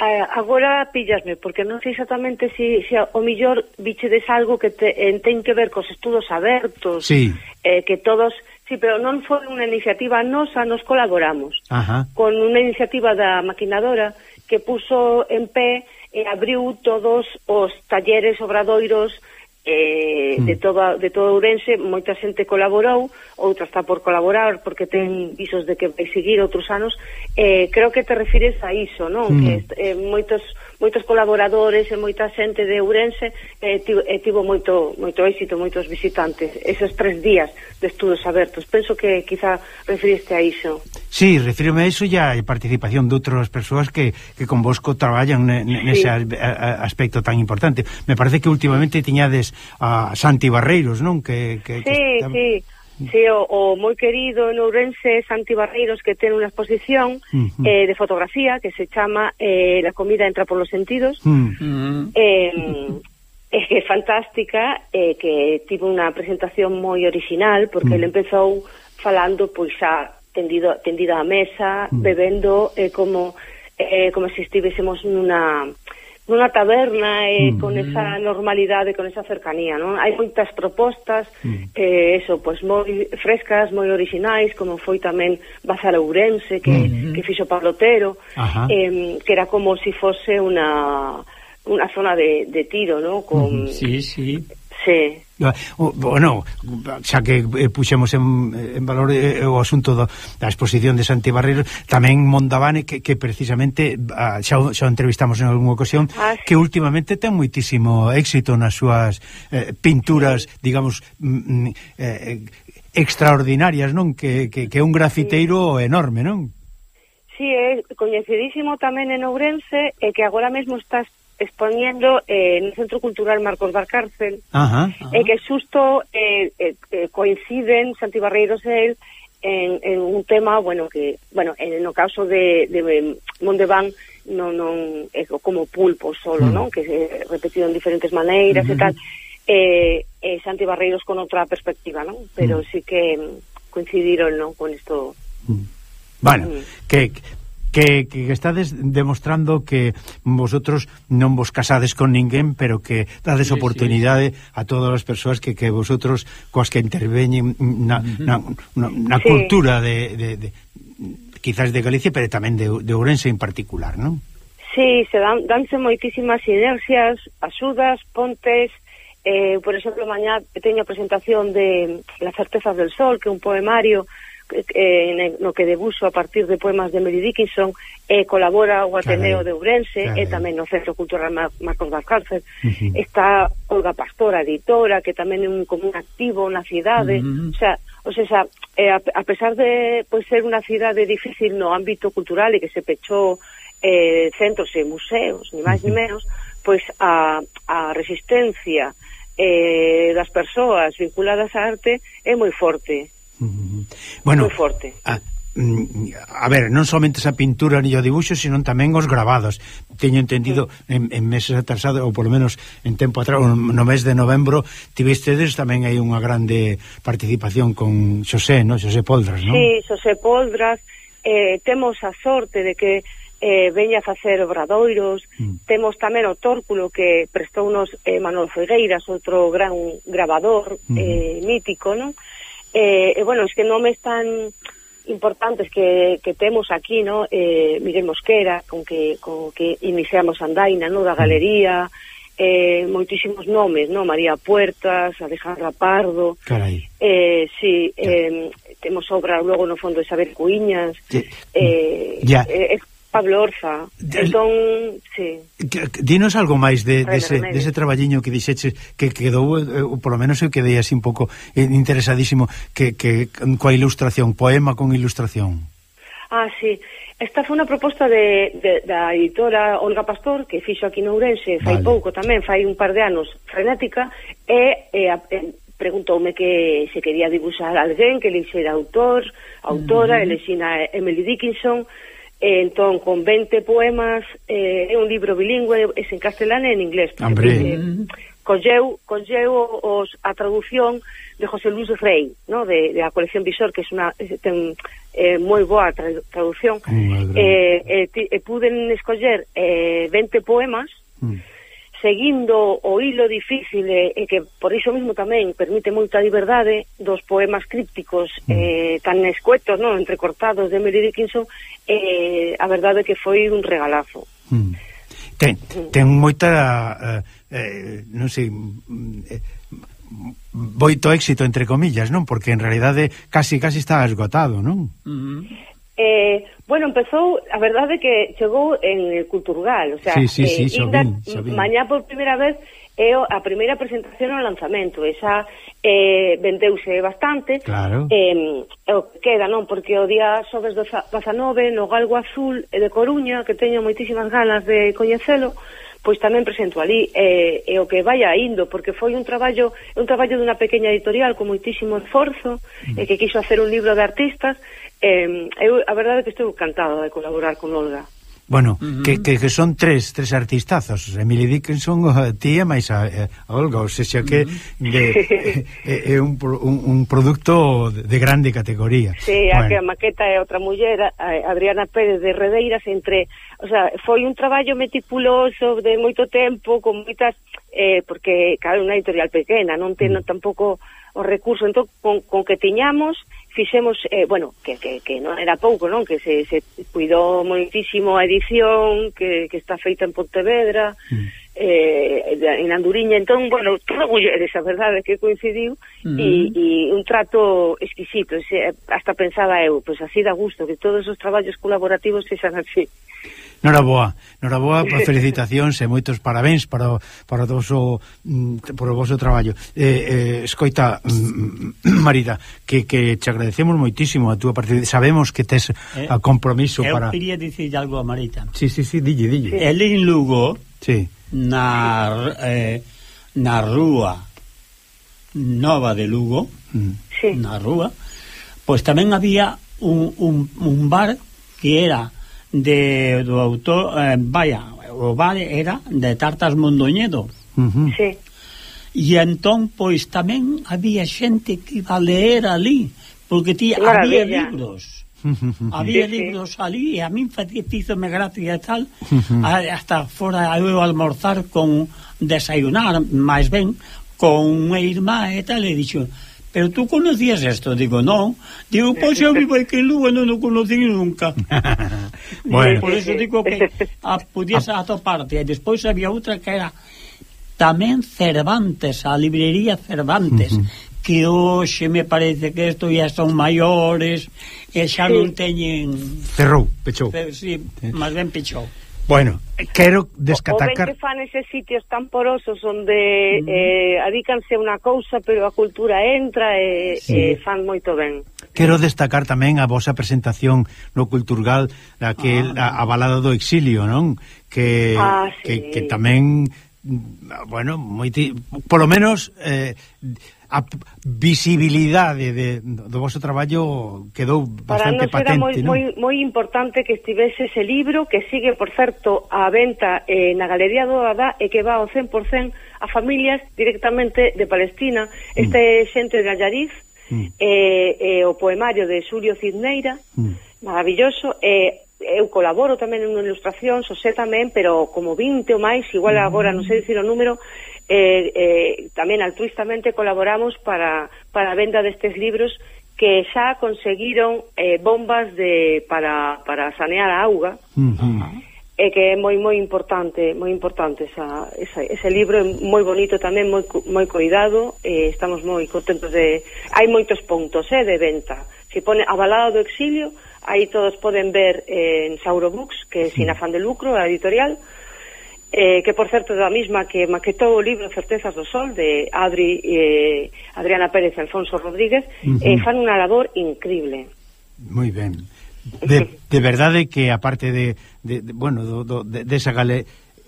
agora pillasme, porque non sei exactamente se si, si o millor bichedes algo que te, en, ten que ver cos estudos abertos, sí. eh, que todos... Sí, pero non foi unha iniciativa nosa, nos colaboramos Ajá. con unha iniciativa da maquinadora que puso en pé e abriu todos os talleres, obradoiros, eh, hmm. de, toda, de todo Ourense moita xente colaborou outra está por colaborar porque ten visos de que vai seguir outros anos eh, creo que te refires a iso non? Mm. que eh, moitos moitos colaboradores e moita xente de Ourense e tivo, tivo moito, moito éxito, moitos visitantes esos tres días de estudos abertos penso que quizá referiste a iso Sí, refírome a iso e a participación de outras persoas que, que con vosco traballan nese sí. aspecto tan importante me parece que últimamente tiñades a Santi Barreiros, non? Que, que, sí, que... sí Sí, o, o moi querido en Ourense Santi Barreiros que ten unha exposición uh -huh. eh, de fotografía que se chama eh, La comida entra por los sentidos uh -huh. eh, é eh, fantástica eh, que tivo unha presentación moi original porque mm. uh -huh. ele empezou falando pois xa tendido, tendida a mesa mm. uh -huh. bebendo eh, como eh, como se estivésemos nunha nunha taberna e eh, mm. con esa normalidade, con esa cercanía, non? Hai moitas propostas, mm. eh, eso, pois moi frescas, moi orixinais, como foi tamén Bazar Ourense que, mm -hmm. que fixo Pablo Otero, eh, que era como se si fose unha unha zona de, de tiro, non? Con... Mm, sí, sí. Sí, bueno, xa que eh, puxemos en, en valor eh, o asunto do, da exposición de Santi Barreiro tamén Mondavane que, que precisamente ah, xa, xa o entrevistamos en algunha ocasión ah, que últimamente ten moitísimo éxito nas súas eh, pinturas digamos mm, mm, eh, extraordinarias, non? Que, que, que é un grafiteiro sí. enorme, non? Sí, é coñecidísimo tamén en Ourense e que agora mesmo está expoñendo eh, no Centro Cultural Marcos Barcárcel, ajá, eh, e que xusto eh, eh, eh, coinciden Santi Barreiros e el en, en un tema bueno que bueno en no caso de, de Mondeván non, non é como pulpo solo mm. non que se repetido en diferentes maneiras mm -hmm. tal eh, eh, Santi Barreiros con outra perspectiva non pero mm. sí que coincidiron non con isto. Mm. Bueno, mm. que, que, que estades demostrando que vosotros non vos casades con ninguén, pero que dades sí, oportunidade sí, sí. a todas as persoas que, que vosotros coas que interveñen na, na, na, na sí. cultura de, de, de quizás de Galicia, pero tamén de, de Ourense en particular, non? Sí, se dan, danse moitísimas sinergias, axudas, pontes, Eh, por exemplo, mañá teño a presentación de La certeza del sol, que é un poemario eh, no que debuxo a partir de poemas de Mary Dickinson e eh, colabora o Ateneo de Ourense carai. e tamén no Centro Cultural Mar Marcos Valcárcel uh -huh. está Olga Pastora, editora que tamén é un común activo na cidade uh -huh. o sea, o sea, eh, a, a pesar de pois, pues, ser unha cidade difícil no ámbito cultural e que se pechou eh, centros e museos ni máis uh -huh. ni menos pois pues, a, a resistencia eh, das persoas vinculadas á arte é moi forte Mm-hmm. Bueno, moi forte. A, a ver, non somente esa pintura ni o dibuixo, sino tamén os gravados. Teño entendido sí. en, en meses atrasados, ou polo menos en tempo atrás, no mes de novembro, tivestedes tamén hai unha grande participación con Xosé, non? Xosé Poldras, non? Sí, Xosé Poldras, eh, temos a sorte de que eh, veña a facer obradoiros, mm. temos tamén o tórculo que prestounos eh, Manuel Figueiras, outro gran grabador mm. Mm-hmm. eh, mítico, non? E, e bueno, es que nomes tan importantes que, que temos aquí, ¿no? Eh, Miguel Mosquera, con que, con que iniciamos Andaina, ¿no? Da Galería, eh, moitísimos nomes, ¿no? María Puertas, Alejandra Pardo. Carai. Eh, sí, eh, temos obra logo no fondo de Saber Cuiñas. Eh, yeah. Eh, Pablo Orza. De, entón, sí. Que, dinos algo máis de, de dese, dese traballiño que dixeches que quedou, eh, polo menos eu quedei así un pouco eh, interesadísimo que, que coa ilustración, poema con ilustración. Ah, sí. Esta foi unha proposta de, de, da editora Olga Pastor que fixo aquí no Ourense fai vale. pouco tamén, fai un par de anos, frenética, e, e, e preguntoume que se quería dibuixar alguén que lixera autor, autora, mm -hmm. elexina Emily Dickinson, E entón, con 20 poemas, eh, é un libro bilingüe, é en castelán e en inglés. Hombre. Eh, mm. colleu, colleu os, a traducción de José Luis Rey, no? de, de a colección Visor, que é unha, ten eh, moi boa tra, traducción. Eh, eh, ti, eh, puden escoller eh, 20 poemas, mm seguindo o hilo difícil e, e que por iso mesmo tamén permite moita liberdade dos poemas crípticos mm. eh, tan escuetos, non entrecortados de Emily Dickinson, eh, a verdade que foi un regalazo. Mm. Ten, mm. ten moita, eh, eh, non sei, eh, boito éxito entre comillas, non? Porque en realidade casi casi está esgotado, non? Mm -hmm. Eh, bueno, empezou, a verdade que chegou en Culturgal, o sea, sí, sí, sí, eh, xa vin, xa vin. mañá por primeira vez é a primeira presentación ao lanzamento, esa eh, vendeuse bastante, claro. eh, queda, non, porque o día sobes 19 no Galgo Azul de Coruña, que teño moitísimas ganas de coñecelo, pois tamén presento ali e, e o que vai indo, porque foi un traballo un traballo dunha pequena editorial con moitísimo esforzo, mm. e que quiso hacer un libro de artistas, e, eu a verdade é que estou encantada de colaborar con Olga. Bueno, uh -huh. que, que, que son tres, tres artistazos, Emily Dickinson, a tía, máis a, a Olga, ou seja que uh -huh. de, [LAUGHS] é, é un, un, un producto de grande categoría. Sí, bueno. a que a maqueta é outra muller, Adriana Pérez de Redeiras, entre, o sea, foi un traballo meticuloso de moito tempo, con moitas, eh, porque, claro, unha editorial pequena, non ten uh mm. -huh. tampouco os recursos. Entón, con, con que tiñamos, fixemos, eh, bueno, que, que, que non era pouco, non? Que se, se cuidou moitísimo a edición, que, que está feita en Pontevedra, mm eh, en Anduriña, entón, bueno, todo mulleres, a verdade, que coincidiu, mm. e e un trato exquisito, hasta pensaba eu, pois pues así da gusto, que todos os traballos colaborativos sexan así. Noraboa, noraboa, felicitacións e moitos parabéns para o, para o voso mm, por o voso traballo. Eh, eh, escoita mm, mm, Marita, que, que te agradecemos moitísimo a túa partida. Sabemos que tes eh, a compromiso eu para Eu quería dicir algo a Marita. Sí, sí, sí, dille, dille. El en Lugo. Sí. Na eh, na rúa Nova de Lugo. Sí. Na rúa, pois pues tamén había un, un, un bar que era de, do autor, eh, vaya, o bar era de Tartas Mondoñedo. Uh -huh. Sí. E entón, pois, tamén había xente que iba a leer ali, porque ti había libros. había sí, libros ali e a min fízome gracia e tal hasta fora eu almorzar con desayunar máis ben con unha irmá e tal e dixo pero tú conocías esto? Digo, non. Digo, pois eu vivo aquí en Lugo e non o conocí nunca. [LAUGHS] bueno. Por iso digo que ah, a, pudies atoparte. Ah. E despois había outra que era tamén Cervantes, a librería Cervantes, uh -huh. que hoxe me parece que isto ya son maiores e eh, xa non teñen... Cerrou, pechou. Pero, sí, máis ben pechou. Bueno, eh, quero descatacar... O ben que fan eses sitios tan porosos onde mm. eh, adícanse a unha cousa, pero a cultura entra e, sí. e fan moito ben. Quero destacar tamén a vosa presentación no Culturgal daquel, ah. a, a balada do exilio, non? Que, ah, sí. que, que tamén, bueno, moiti, polo menos... Eh, a visibilidade de, do vosso traballo quedou bastante Para patente, moi, non? moi, moi importante que estivese ese libro que sigue, por certo, a venta eh, na Galería do Dada e que va ao 100% a familias directamente de Palestina. Mm. Este mm. xente de Gallariz, mm. eh, eh, o poemario de Xulio Cidneira, mm. maravilloso, e eh, eu colaboro tamén en ilustración, Xosé tamén, pero como 20 ou máis, igual mm. agora non sei dicir o número, eh, eh, tamén altruistamente colaboramos para, para a venda destes libros que xa conseguiron eh, bombas de, para, para sanear a auga. Uh eh, -huh. e que é moi moi importante moi importante esa, esa, ese libro é moi bonito tamén, moi, moi cuidado eh, estamos moi contentos de hai moitos puntos eh, de venta. Se pone a balada do exilio aí todos poden ver eh, en Saurobooks que é sin afán de lucro, a editorial eh, que por certo da mesma que maquetou o libro Certezas do Sol de Adri, eh, Adriana Pérez e Alfonso Rodríguez uh -huh. eh, fan unha labor increíble moi ben de, de verdade que aparte de, de, de bueno do, do, de, desa de gale,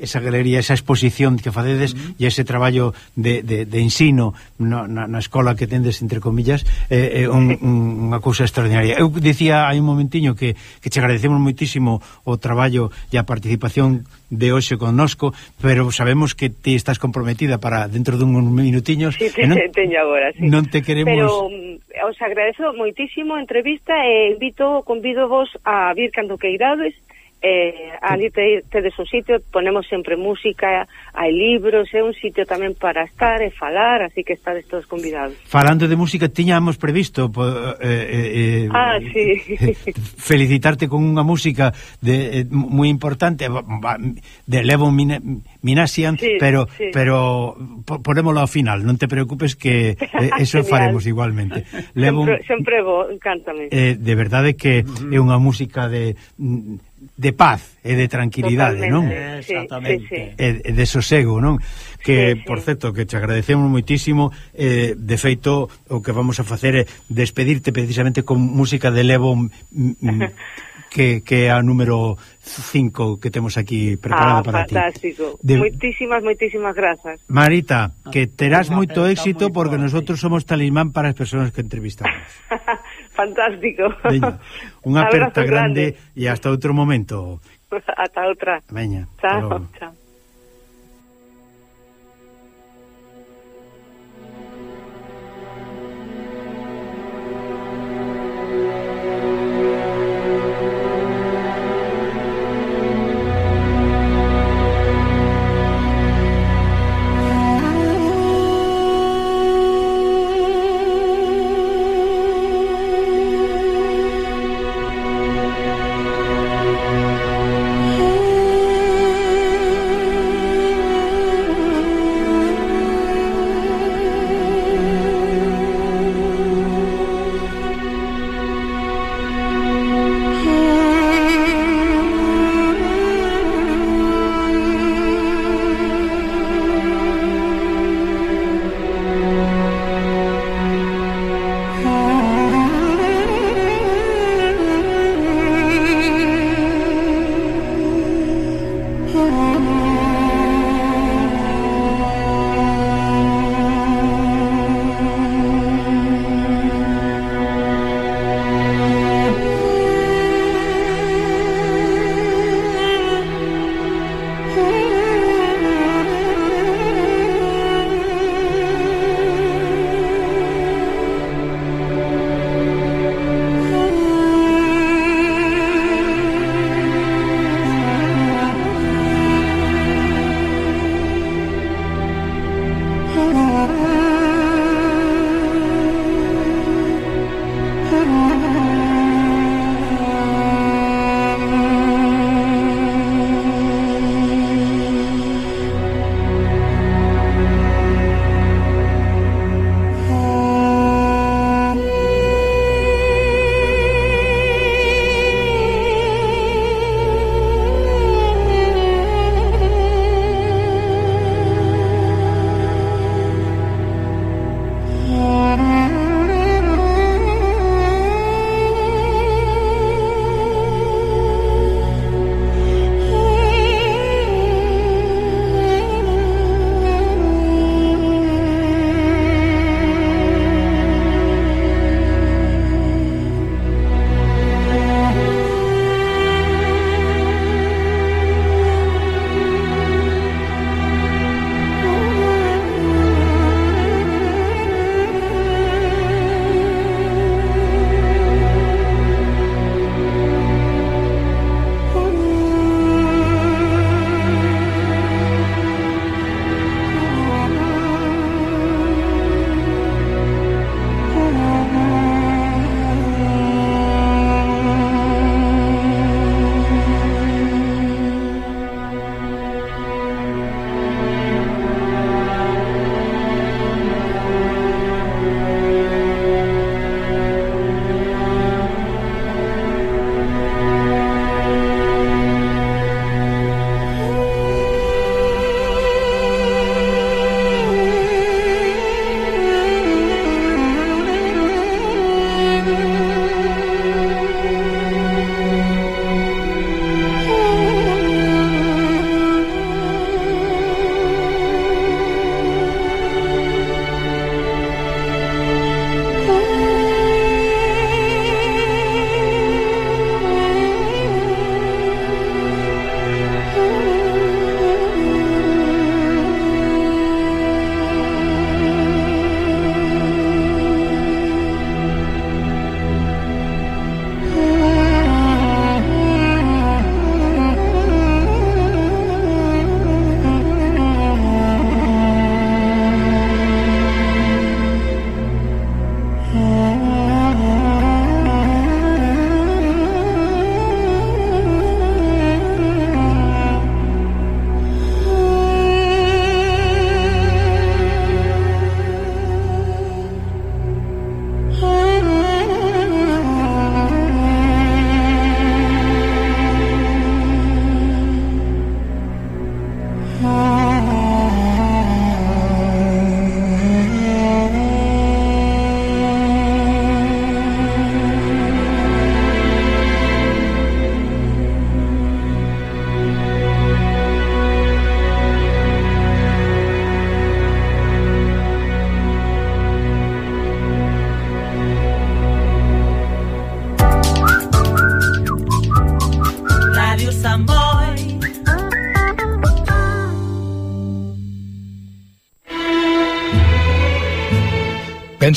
esa galería, esa exposición que facedes uh -huh. e ese traballo de, de, de ensino na, na, na escola que tendes, entre comillas, é eh, eh, un, un, unha cousa extraordinaria. Eu dicía hai un momentiño que, que che agradecemos moitísimo o traballo e a participación de hoxe connosco, pero sabemos que ti estás comprometida para dentro dun minutiños. Sí, sí, non, teño agora, sí. Non te queremos... Pero mm, os agradezo moitísimo a entrevista e invito, convido vos a vir cando queirades eh, ali te, tedes un sitio, ponemos sempre música, hai libros, é un sitio tamén para estar e falar, así que estades todos convidados. Falando de música, tiñamos previsto eh, eh, eh, ah, sí. [LAUGHS] felicitarte con unha música de eh, moi importante de Levo Minasian, sí, pero sí. pero ponémolo ao final, non te preocupes que [LAUGHS] eh, ah, eso faremos igualmente. [LAUGHS] Levo, sempre, sempre vos, encántame. Eh, de verdade que mm-hmm. é unha música de mm, de paz e de tranquilidade, Totalmente, non? Exactamente. Sí, sí. E de sosego, non? Que, sí, sí. por certo, que te agradecemos muitísimo eh, de feito, o que vamos a facer é despedirte precisamente con música de Levo que, que é a número 5 que temos aquí preparada ah, para ti. fantástico. De... Moitísimas, moitísimas grazas. Marita, que terás ah, moito éxito moi porque nosotros somos talismán para as persoas que entrevistamos. [LAUGHS] fantástico. Veña, unha [LAUGHS] aperta grande e hasta outro momento. [LAUGHS] Ata outra. Veña. Chao, chao.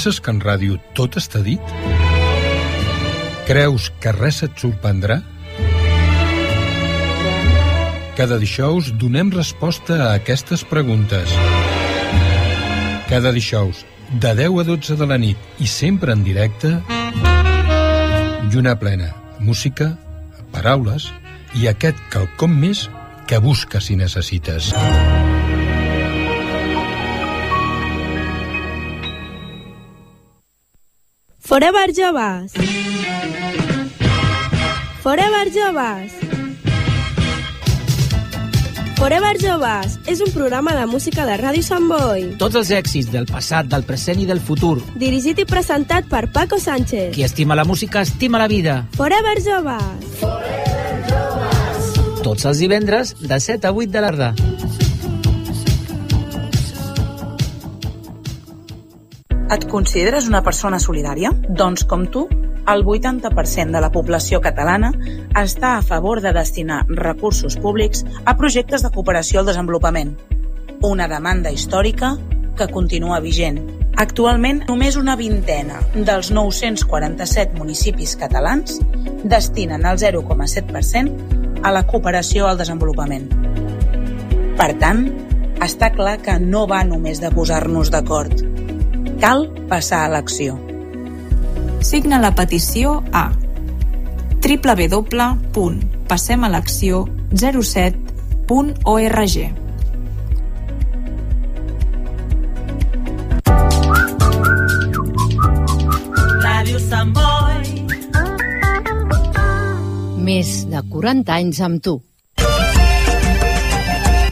Penses que en ràdio tot està dit? Creus que res et sorprendrà? Cada dijous donem resposta a aquestes preguntes. Cada dijous, de 10 a 12 de la nit i sempre en directe, lluna plena, música, paraules i aquest quelcom més que busques i necessites. Forever Joves. Forever Joves. Forever Joves és un programa de música de Ràdio Sant Boi. Tots els èxits del passat, del present i del futur. Dirigit i presentat per Paco Sánchez. Qui estima la música, estima la vida. Forever Joves. Tots els divendres, de 7 a 8 de l'arda. Et consideres una persona solidària? Doncs com tu, el 80% de la població catalana està a favor de destinar recursos públics a projectes de cooperació al desenvolupament. Una demanda històrica que continua vigent. Actualment, només una vintena dels 947 municipis catalans destinen el 0,7% a la cooperació al desenvolupament. Per tant, està clar que no va només de posar-nos d'acord. Cal passar a l'acció. Signa la petició a www.passemalacció07.org. Ràdio Sant Boi. Més de 40 anys amb tu.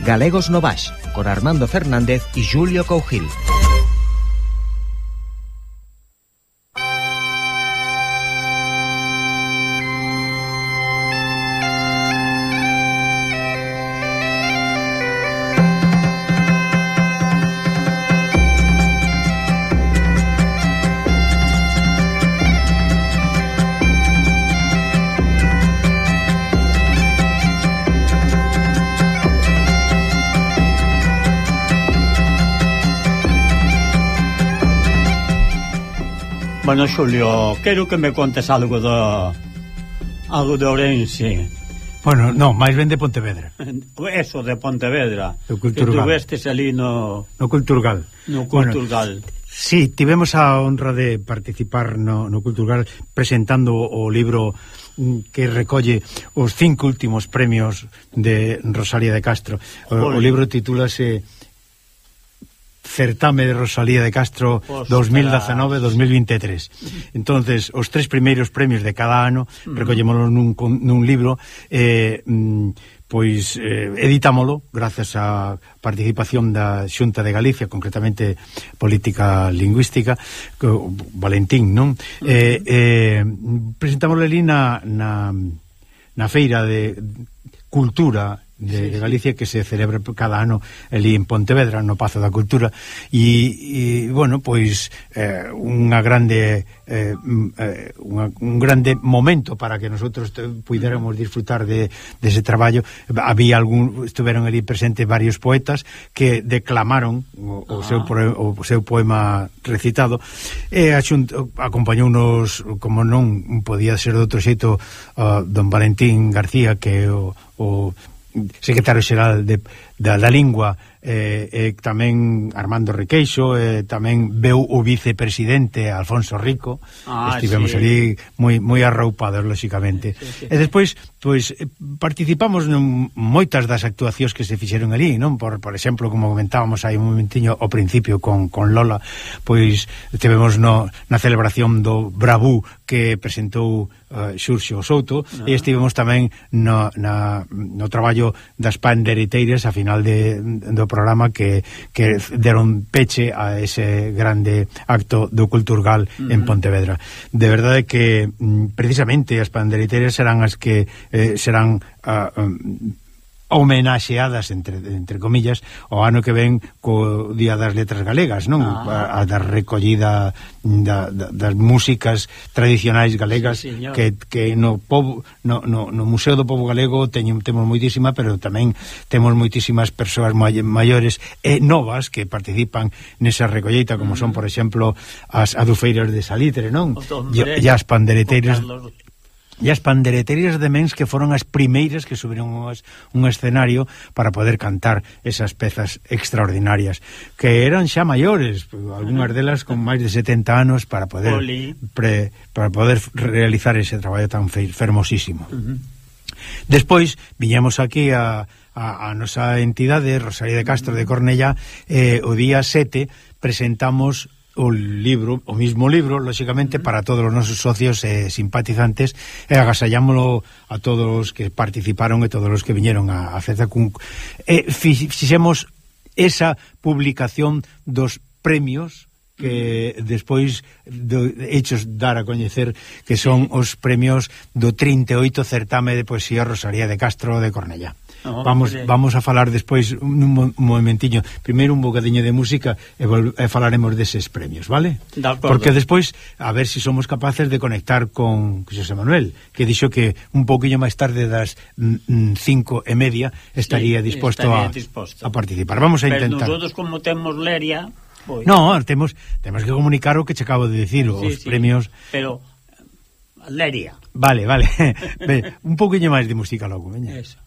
Galegos no baix, con Armando Fernández y Julio Cougil. Bueno, Xulio, quero que me contes algo do algo de Ourense. Bueno, no, máis ben de Pontevedra. [LAUGHS] Eso, de Pontevedra. Do Culturgal. Que tuvestes ali no... No Culturgal. No Culturgal. Bueno, sí, tivemos a honra de participar no, no Culturgal presentando o libro mm, que recolle os cinco últimos premios de Rosalía de Castro. O, Olé. o libro titúlase certame de Rosalía de Castro 2019-2023. Entonces, os tres primeiros premios de cada ano mm. recollémolos nun, nun libro eh, mm, pois eh, editámolo gracias á participación da Xunta de Galicia, concretamente Política Lingüística, co, Valentín, non? Eh, eh, presentámoslo ali na, na, na feira de cultura de, sí, de Galicia que se celebra cada ano ali en Pontevedra, no Pazo da Cultura e, e bueno, pois eh, unha grande eh, eh, unha, un grande momento para que nosotros puidéramos disfrutar de, de ese traballo. Había algún, estuveron ali presentes varios poetas que declamaron o, o, seu, ah. o seu poema recitado e axunt, acompañou nos como non podía ser de outro xeito uh, don Valentín García que é o, o secretario xeral de, da, da lingua eh, eh, tamén Armando Riqueixo eh, tamén veu o vicepresidente Alfonso Rico ah, estivemos sí. ali moi, moi arroupados lóxicamente sí, sí. e despois pois participamos en moitas das actuacións que se fixeron ali non por, por exemplo, como comentábamos hai un momentiño ao principio con, con Lola pois tivemos no, na celebración do Bravú que presentou uh, Xurxo Souto ah. e estivemos tamén no, na, no traballo das pandereteiras a final final de, do programa que, que deron peche a ese grande acto do Culturgal uh -huh. en Pontevedra. De verdade que mm, precisamente as panderiteras serán as que eh, serán a, um, homenaxeadas entre, entre comillas o ano que ven co Día das Letras Galegas, non? Ah. A, a da recollida da, da, das músicas tradicionais galegas sí, señor. que, que no povo no, no, no Museo do Povo Galego teñen, temos moitísima, pero tamén temos moitísimas persoas maiores e novas que participan nesa recolleita, como son, por exemplo, as adufeiras de Salitre, non? E as pandereteiras e as pandereterías de Mens que foron as primeiras que subiron un escenario para poder cantar esas pezas extraordinarias que eran xa maiores algunhas delas con máis de 70 anos para poder pre, para poder realizar ese traballo tan fermosísimo uh -huh. despois viñamos aquí a a, a nosa entidade Rosalía de Castro de Cornella eh, o día 7 presentamos o libro, o mismo libro, lógicamente para todos os nosos socios e eh, simpatizantes e agasallámoslo a todos os que participaron e todos os que viñeron a, a FEZACUNC. E eh, fixemos esa publicación dos premios que mm. despois do, hechos dar a coñecer que son os premios do 38 certame de poesía Rosalía de Castro de Cornellá. Ah, vamos vamos a falar despois un, un momentiño, primeiro un bocadiño de música e, e falaremos deses premios, vale? De acordo. Porque despois a ver se si somos capaces de conectar con José Manuel, que dixo que un poquillo máis tarde das mm, mm, cinco e media estaría sí, disposto, estaría a, disposto a participar. Vamos a Pero intentar. Pero nosotros como temos leria Pois. No, temos temos que comunicar o que che acabo de dicir, sí, os sí, premios. Pero eh, Leria. Vale, vale. [LAUGHS] Ve, un poquinho máis de música logo, veña. Eso.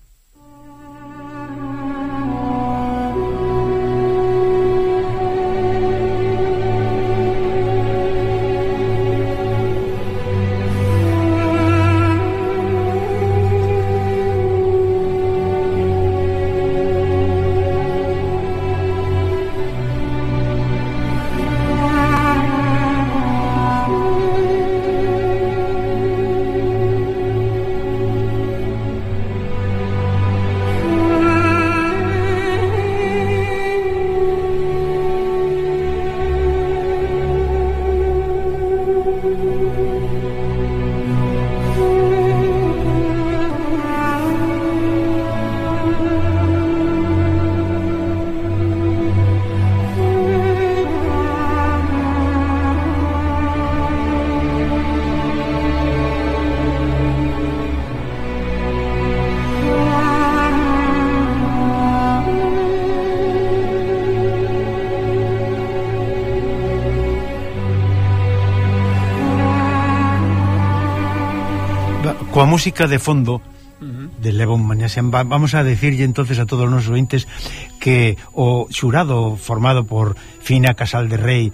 música de fondo de Levon un va, vamos a decirlle entonces a todos os nosos ointes que o xurado formado por Fina Casal de Rei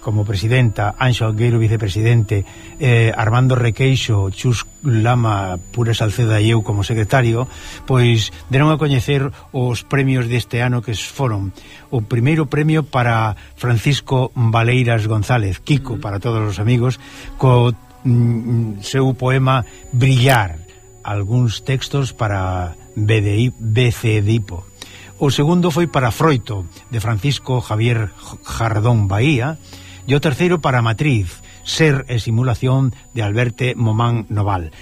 como presidenta, Anxo Algueiro vicepresidente, eh, Armando Requeixo, Chus Lama, Pura Salceda e eu como secretario, pois deron a coñecer os premios deste ano que foron. O primeiro premio para Francisco Valeiras González, Kiko para todos os amigos, co mm, seu poema Brillar, algúns textos para BDI, BCDIPO. O segundo foi para Froito, de Francisco Javier Jardón Bahía, e o terceiro para Matriz, Ser e Simulación, de Alberte Momán Noval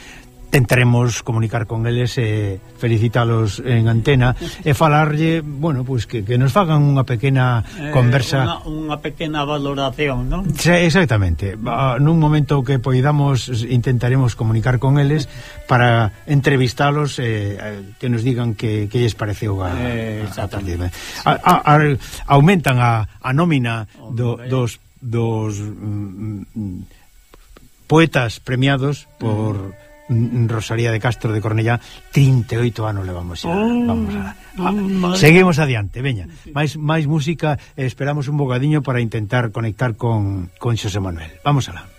tentaremos comunicar con eles e felicitalos en antena e falarlle, bueno, pois pues que, que nos fagan unha pequena eh, conversa. eh, unha, unha pequena valoración, non? Sí, exactamente. Nun momento que poidamos intentaremos comunicar con eles para entrevistalos e eh, que nos digan que, que lles pareceu a, eh, a, a, a, a, aumentan a, a nómina do, dos dos mm, mm, poetas premiados por mm. Rosalía de Castro de Cornellá 38 anos levamos xa, oh, vamos a, a, seguimos adiante, veña. Máis máis música, esperamos un bocadiño para intentar conectar con, con Xosé Manuel. Vamos alá.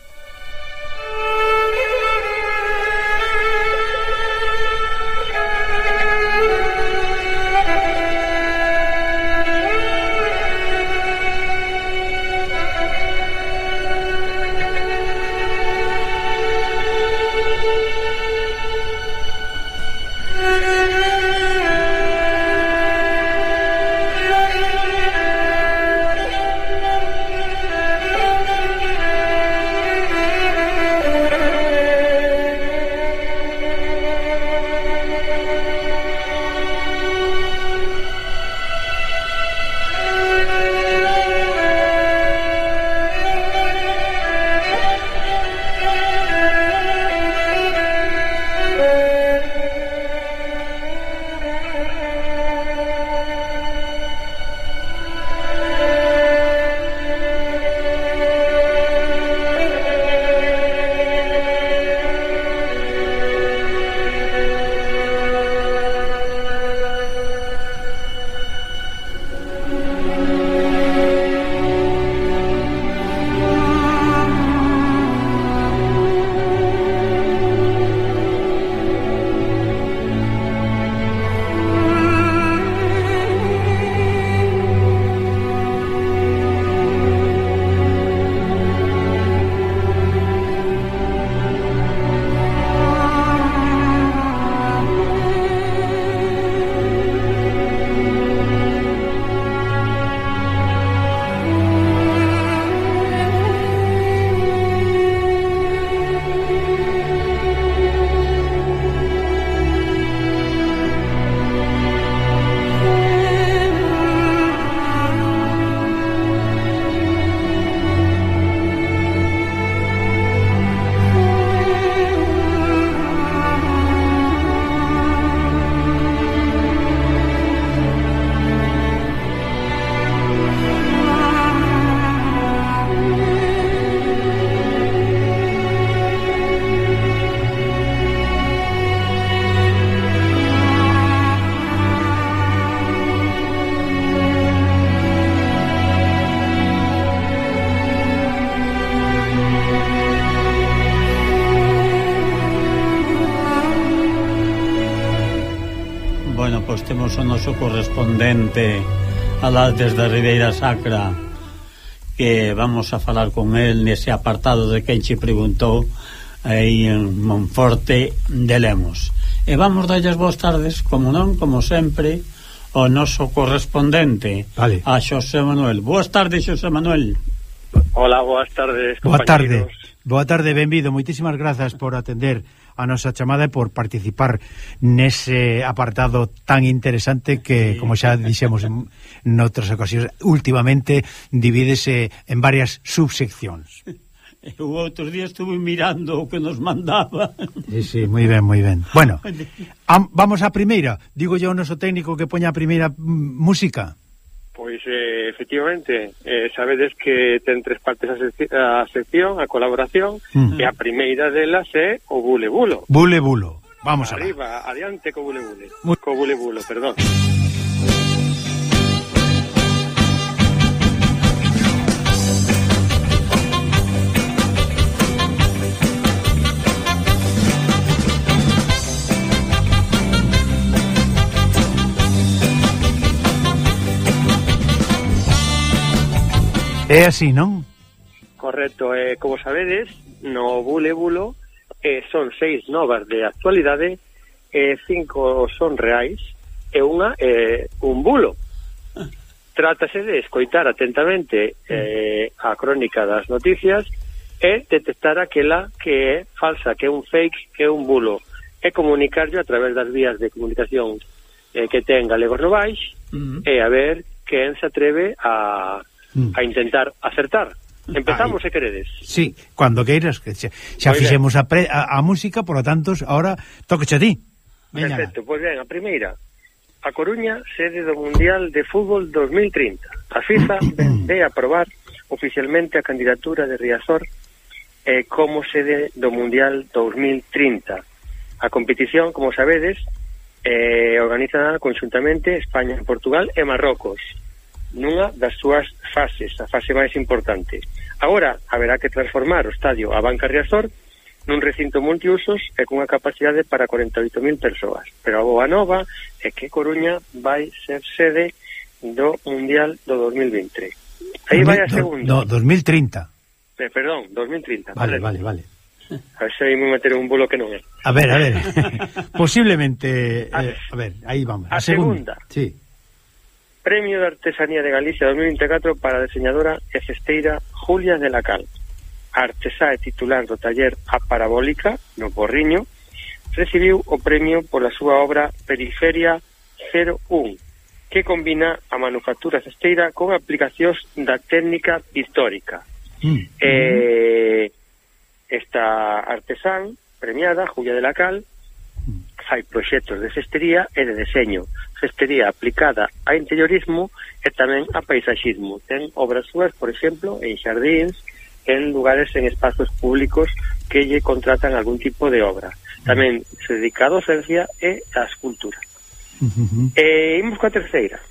temos o noso correspondente alá desde a Ribeira Sacra que vamos a falar con el nese apartado de quen che preguntou aí en Monforte de Lemos. E vamos dalles boas tardes como non, como sempre o noso correspondente vale. a Xosé Manuel. Boas tardes Xosé Manuel. Hola, boas tardes compañeros. Boa tarde, boa tarde, benvido. Moitísimas grazas por atender a nosa chamada e por participar nese apartado tan interesante que, como xa dixemos en noutras ocasións, últimamente divídese en varias subseccións. Eu outros días estuve mirando o que nos mandaba. Sí, sí, moi ben, moi ben. Bueno, [LAUGHS] am, vamos á primeira. Digo yo ao noso técnico que poña a primeira mm, música. Pois, eh, efectivamente, eh, sabedes que ten tres partes a, sec a sección, a colaboración, uh -huh. e a primeira delas é o bule-bulo. Bule-bulo. Vamos Arriba, a Arriba, adiante co bule-bule. Co bule-bulo, perdón. É así, non? Correcto, eh, como sabedes, no Bule Bulo eh, son seis novas de actualidade, eh, cinco son reais e unha eh, un bulo. Trátase de escoitar atentamente eh, a crónica das noticias e detectar aquela que é falsa, que é un fake, que é un bulo, e comunicarlo a través das vías de comunicación eh, que ten Galegos Novais uh -huh. e a ver quen se atreve a mm. a intentar acertar. Ah, Empezamos, Ay. se queredes. Sí, cuando queiras. Que xa, xa fixemos a, pre, a, a música, por lo tanto, ahora toque a ti. Veña. Perfecto, pois pues ben, a primeira. A Coruña, sede do Mundial de Fútbol 2030. A FIFA [CLEARS THROAT] de aprobar oficialmente a candidatura de Riazor eh, como sede do Mundial 2030. A competición, como sabedes, eh, organizada conjuntamente España, Portugal e Marrocos nunha das súas fases, a fase máis importante. Agora haberá que transformar o estadio a Banca Riazor nun recinto multiusos e cunha capacidade para 48.000 persoas. Pero a boa nova é que Coruña vai ser sede do Mundial do 2020. Aí vai a segunda. No, 2030. Eh, perdón, 2030. Vale, vale, vale. A ver se aí me meter un bulo que non é. A ver, a ver. [LAUGHS] Posiblemente... Eh, a, eh, a ver, aí vamos. A, a segunda. segunda. Sí. Premio de Artesanía de Galicia 2024 para a diseñadora e cesteira Julia de la Cal. A artesá e titular do taller A Parabólica, no Borriño, recibiu o premio pola súa obra Periferia 01, que combina a manufactura cesteira con aplicacións da técnica histórica. Mm. Eh, mm. esta artesán premiada, Julia de la Cal, fai proxectos de cestería e de deseño, cestería aplicada a interiorismo e tamén a paisaxismo. Ten obras súas, por exemplo, en xardíns, en lugares en espazos públicos que lle contratan algún tipo de obra. Tamén se dedica a docencia e a escultura. Uh -huh. E imos coa terceira.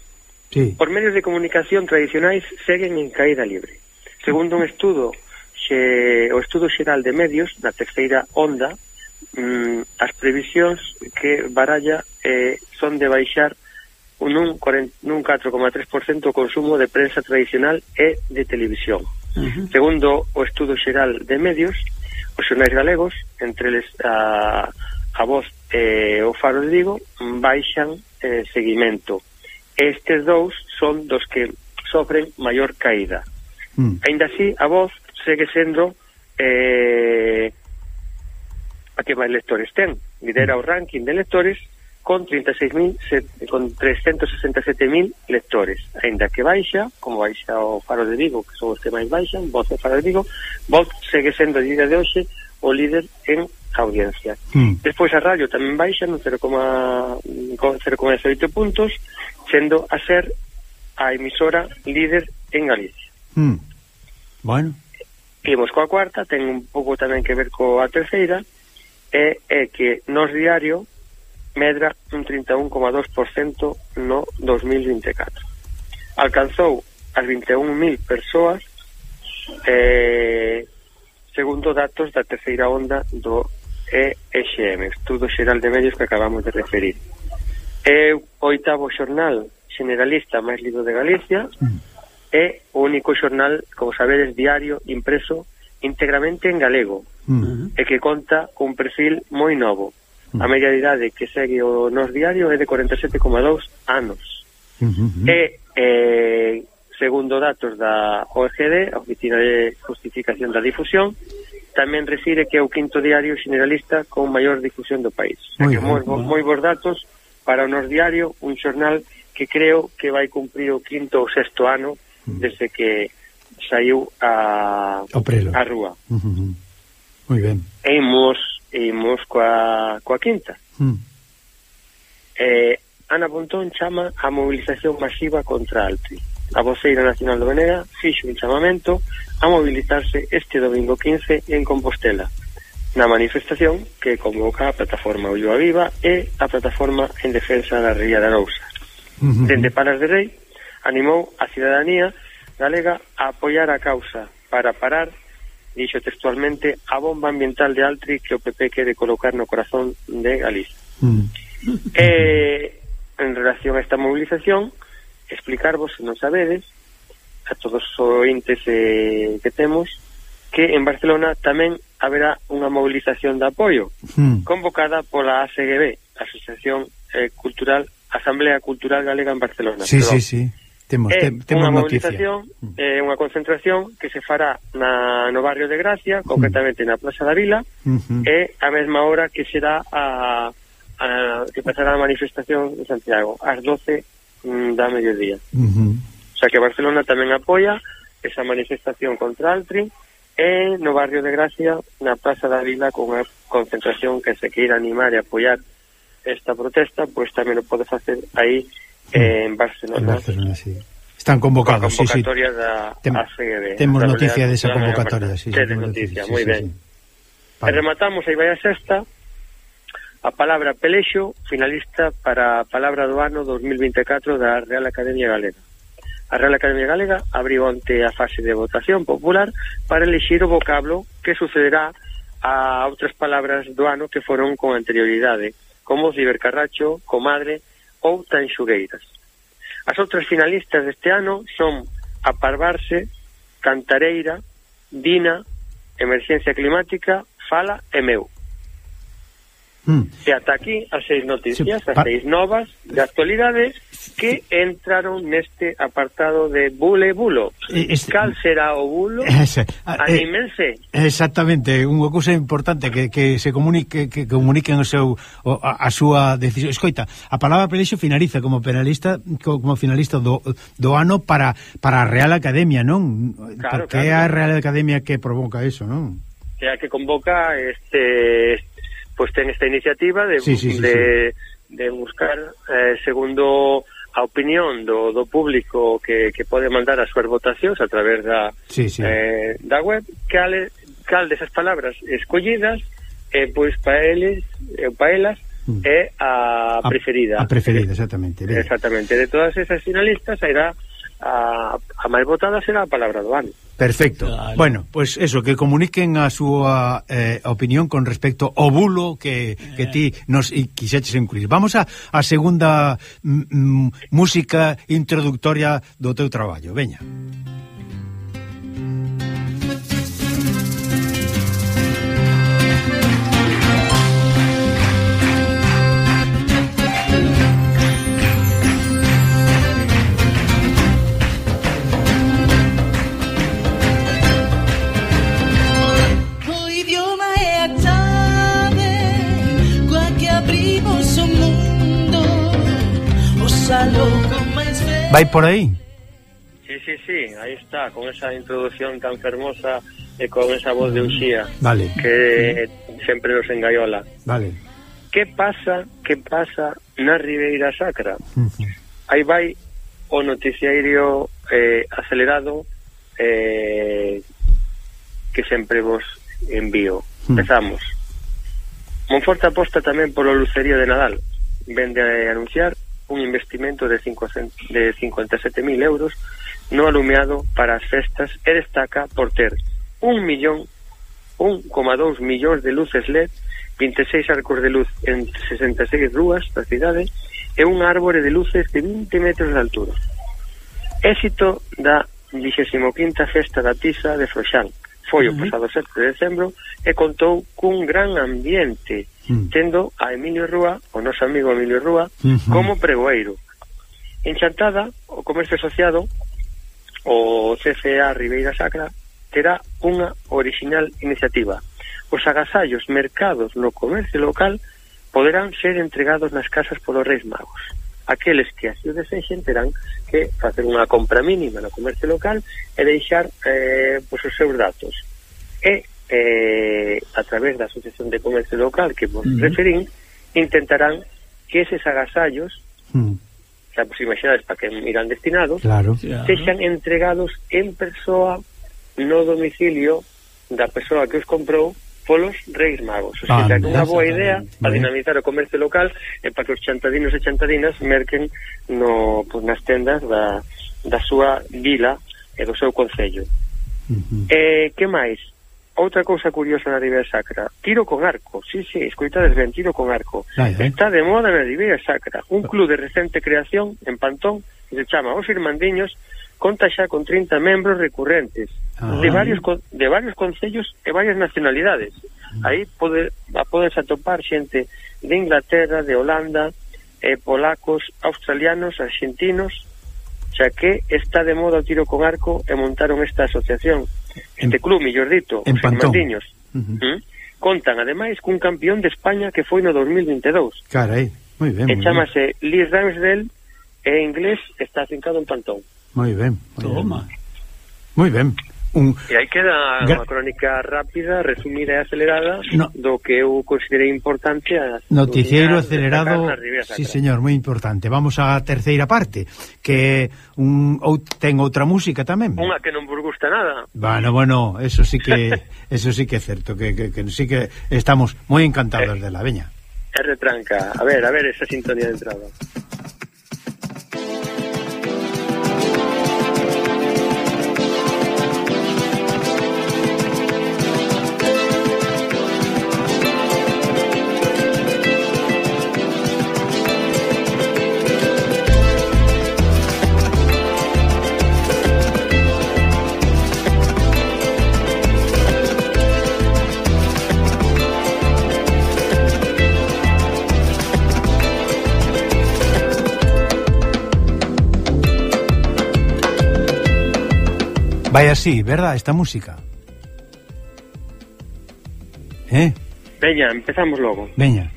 Sí. Os medios de comunicación tradicionais seguen en caída libre. Segundo un estudo, xe, o estudo xeral de medios da terceira onda, mm, as previsións que baralla eh, son de baixar un, un, 40, un 4,3% o consumo de prensa tradicional e de televisión. Uh -huh. Segundo o estudo xeral de medios, os xornais galegos, entre les a, a voz e eh, o faro de Vigo, baixan eh, seguimento. Estes dous son dos que sofren maior caída. Mm. Ainda así, a voz segue sendo eh, a que máis lectores ten. Lidera o ranking de lectores con 36.000 con 367.000 lectores, aínda que baixa, como baixa o Faro de Vigo, que son os que máis baixan, Voz e Faro de Vigo, Voz segue sendo a día de hoxe o líder en audiencia. Mm. Despois a radio tamén baixa no 0,18 puntos, sendo a ser a emisora líder en Galicia. Mm. Bueno. Imos coa cuarta, ten un pouco tamén que ver coa terceira, e é que nos diario medra un 31,2% no 2024. Alcanzou as 21.000 persoas eh, segundo datos da terceira onda do EXM, Estudo Xeral de Medios que acabamos de referir. É o oitavo xornal generalista máis lido de Galicia é mm. o único xornal, como sabedes, diario impreso íntegramente en galego, mm. e que conta cun perfil moi novo. A media de idade que segue o nos diario é de 47,2 anos. Mm. E, eh, segundo datos da OEGD, a Oficina de Justificación da Difusión, tamén refire que é o quinto diario generalista con maior difusión do país. Moi, que moi, moi bons datos para o nos diario, un xornal que creo que vai cumprir o quinto ou sexto ano desde que saiu a, a rúa. Uh -huh. Moi ben. E imos, e imos coa, coa quinta. Mm. Eh, Ana Pontón chama a movilización masiva contra Altri. A voceira nacional do Venega fixo un chamamento a movilizarse este domingo 15 en Compostela na manifestación que convoca a plataforma Ulloa Viva e a plataforma en defensa da Ría da Nousa. Uh -huh. Dende Paras de Rei animou a cidadanía galega a apoiar a causa para parar dixo textualmente a bomba ambiental de Altri que o PP quere colocar no corazón de Galicia. Mm. E, en relación a esta movilización, explicarvos, se non sabedes, a todos os ointes eh, que temos, que en Barcelona tamén haberá unha movilización de apoio mm. convocada pola ACGB, Asociación eh, Cultural Asamblea Cultural Galega en Barcelona. Sí, Perdón. sí, sí Temos, é tem, temos unha movilización, mm. é unha concentración que se fará na, no barrio de Gracia, concretamente na Plaza da Vila, uh -huh. e a mesma hora que será a, a que pasará a manifestación de Santiago, ás 12 mm, da mediodía. Uh -huh. O sea que Barcelona tamén apoia esa manifestación contra Altri e no barrio de Gracia, na Plaza da Vila, con a concentración que se queira animar e apoiar esta protesta, pois tamén o pode facer aí eh, en Barcelona. En Barcelona, sí. Están convocados, sí, sí. Da, Tem, a FEDE, temos noticia desa esa convocatoria, sí, sí. noticia, sí, moi sí, ben. Sí. E rematamos, aí vai a sexta, a palabra Pelexo, finalista para a palabra do ano 2024 da Real Academia Galega. A Real Academia Galega abriu ante a fase de votación popular para elixir o vocablo que sucederá a outras palabras do ano que foron con anterioridade, como cibercarracho, comadre, ou Tanxugueiras. As outras finalistas deste ano son Aparvarse, Cantareira, Dina, Emergencia Climática, Fala e Meu. Mm. E ata aquí as seis noticias, sí, as seis novas de actualidade que entraron neste apartado de bule bulo. Este... Cal será o bulo? Ese, ah, eh, Anímense. Exactamente, unha cousa importante que, que se comunique que comuniquen o seu o, a, a súa decisión. Escoita, a palabra pelexo finaliza como penalista como finalista do, do ano para para a Real Academia, non? Claro, Porque claro. é a Real Academia que provoca eso, non? Que a que convoca este pois ten esta iniciativa de, sí, sí, sí, de, sí. de buscar eh, segundo a opinión do, do público que, que pode mandar as súas votacións a través da, sí, sí. Eh, da web cal, cal desas palabras escollidas eh, pois para eles eh, para elas mm. é a preferida a, a preferida, exactamente ben. exactamente, de todas esas finalistas hairá a, a máis votada será a palabra do ano. Perfecto. Bueno, pois pues eso, que comuniquen a súa eh, opinión con respecto ao bulo que, que ti nos quixeches incluir. Vamos a, a segunda mm, mm, música introductoria do teu traballo. Veña. Veña. Vai por aí? Sí, sí, sí, aí está, con esa introducción tan fermosa e con esa voz de Uxía vale. que sempre nos engaiola. Vale. Que pasa, que pasa na Ribeira Sacra? Aí vai o noticiario eh, acelerado eh, que sempre vos envío. Empezamos. Monforte aposta tamén polo lucerío de Nadal. Vende a anunciar un investimento de, 500, de 57.000 euros no alumeado para as festas e destaca por ter un millón 1,2 millóns de luces LED 26 arcos de luz en 66 rúas da cidade e un árbore de luces de 20 metros de altura. Éxito da 25ª Festa da Pisa de Froxán. Foi o pasado 7 de decembro e contou cun gran ambiente mm. tendo a Emilio Rúa, o noso amigo Emilio Rúa, uh como pregoeiro. En Chantada, o comercio asociado, o CCA Ribeira Sacra, terá unha original iniciativa. Os agasallos mercados no comercio local poderán ser entregados nas casas polos reis magos. Aqueles que así o desexen terán que facer unha compra mínima no comercio local e deixar eh, pois os seus datos. E eh, a través da Asociación de Comercio Local que vos uh -huh. referín, intentarán que eses agasallos, uh -huh. xa vos imaginades para que irán destinados, claro. Ah. sexan entregados en persoa no domicilio da persoa que os comprou polos reis magos. O sea, ah, unha boa idea para dinamizar o comercio local e para que os chantadinos e chantadinas merquen no, pues, nas tendas da, da súa vila e do seu concello. Uh -huh. eh, que máis? outra cousa curiosa na Ribeira Sacra, tiro con arco. Sí, sí, escoitades ben, tiro con arco. Ai, ai. Está de moda na Ribeira Sacra, un club de recente creación en Pantón que se chama Os Irmandiños, conta xa con 30 membros recurrentes ah, de varios de varios concellos e varias nacionalidades. Mm. Aí pode podes atopar xente de Inglaterra, de Holanda, eh, polacos, australianos, argentinos, xa que está de moda o tiro con arco e montaron esta asociación este club millor dito, en os Irmandiños. Uh -huh. ¿Mm? Contan ademais cun campeón de España que foi no 2022. Carai, moi ben. E chamase Lee Ramsdale e en inglés está afincado en Pantón. Moi ben. Moi Toma. Ben. Moi ben un... E aí queda Gra... unha crónica rápida, resumida e acelerada no... do que eu considerei importante a Noticiero acelerado, sí señor, moi importante. Vamos á terceira parte, que un ou, ten outra música tamén. Unha que non vos gusta nada. Bueno, bueno, eso sí que [LAUGHS] eso sí que é certo, que, que, que sí que estamos moi encantados eh, de la veña. É retranca. A ver, a ver esa sintonía de entrada. Vai así, verdad, esta música? Eh? Veña, empezamos logo. Veña.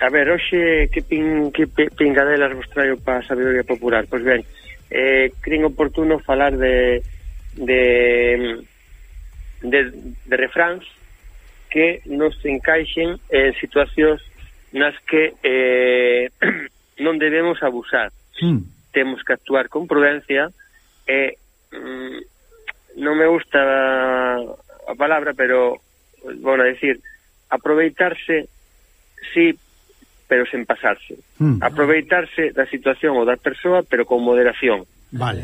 A ver, hoxe que, pin, que pingadelas vos traio para a sabiduría popular? Pois ben, eh, crin oportuno falar de de, de, de refráns que nos encaixen en situacións nas que eh, [CLEARS THROAT] non debemos abusar. Mm. Temos que actuar con prudencia e eh, mm, non me gusta a palabra, pero bueno, decir, aproveitarse sí, pero sen pasarse. Mm. Aproveitarse da situación ou da persoa, pero con moderación. Vale.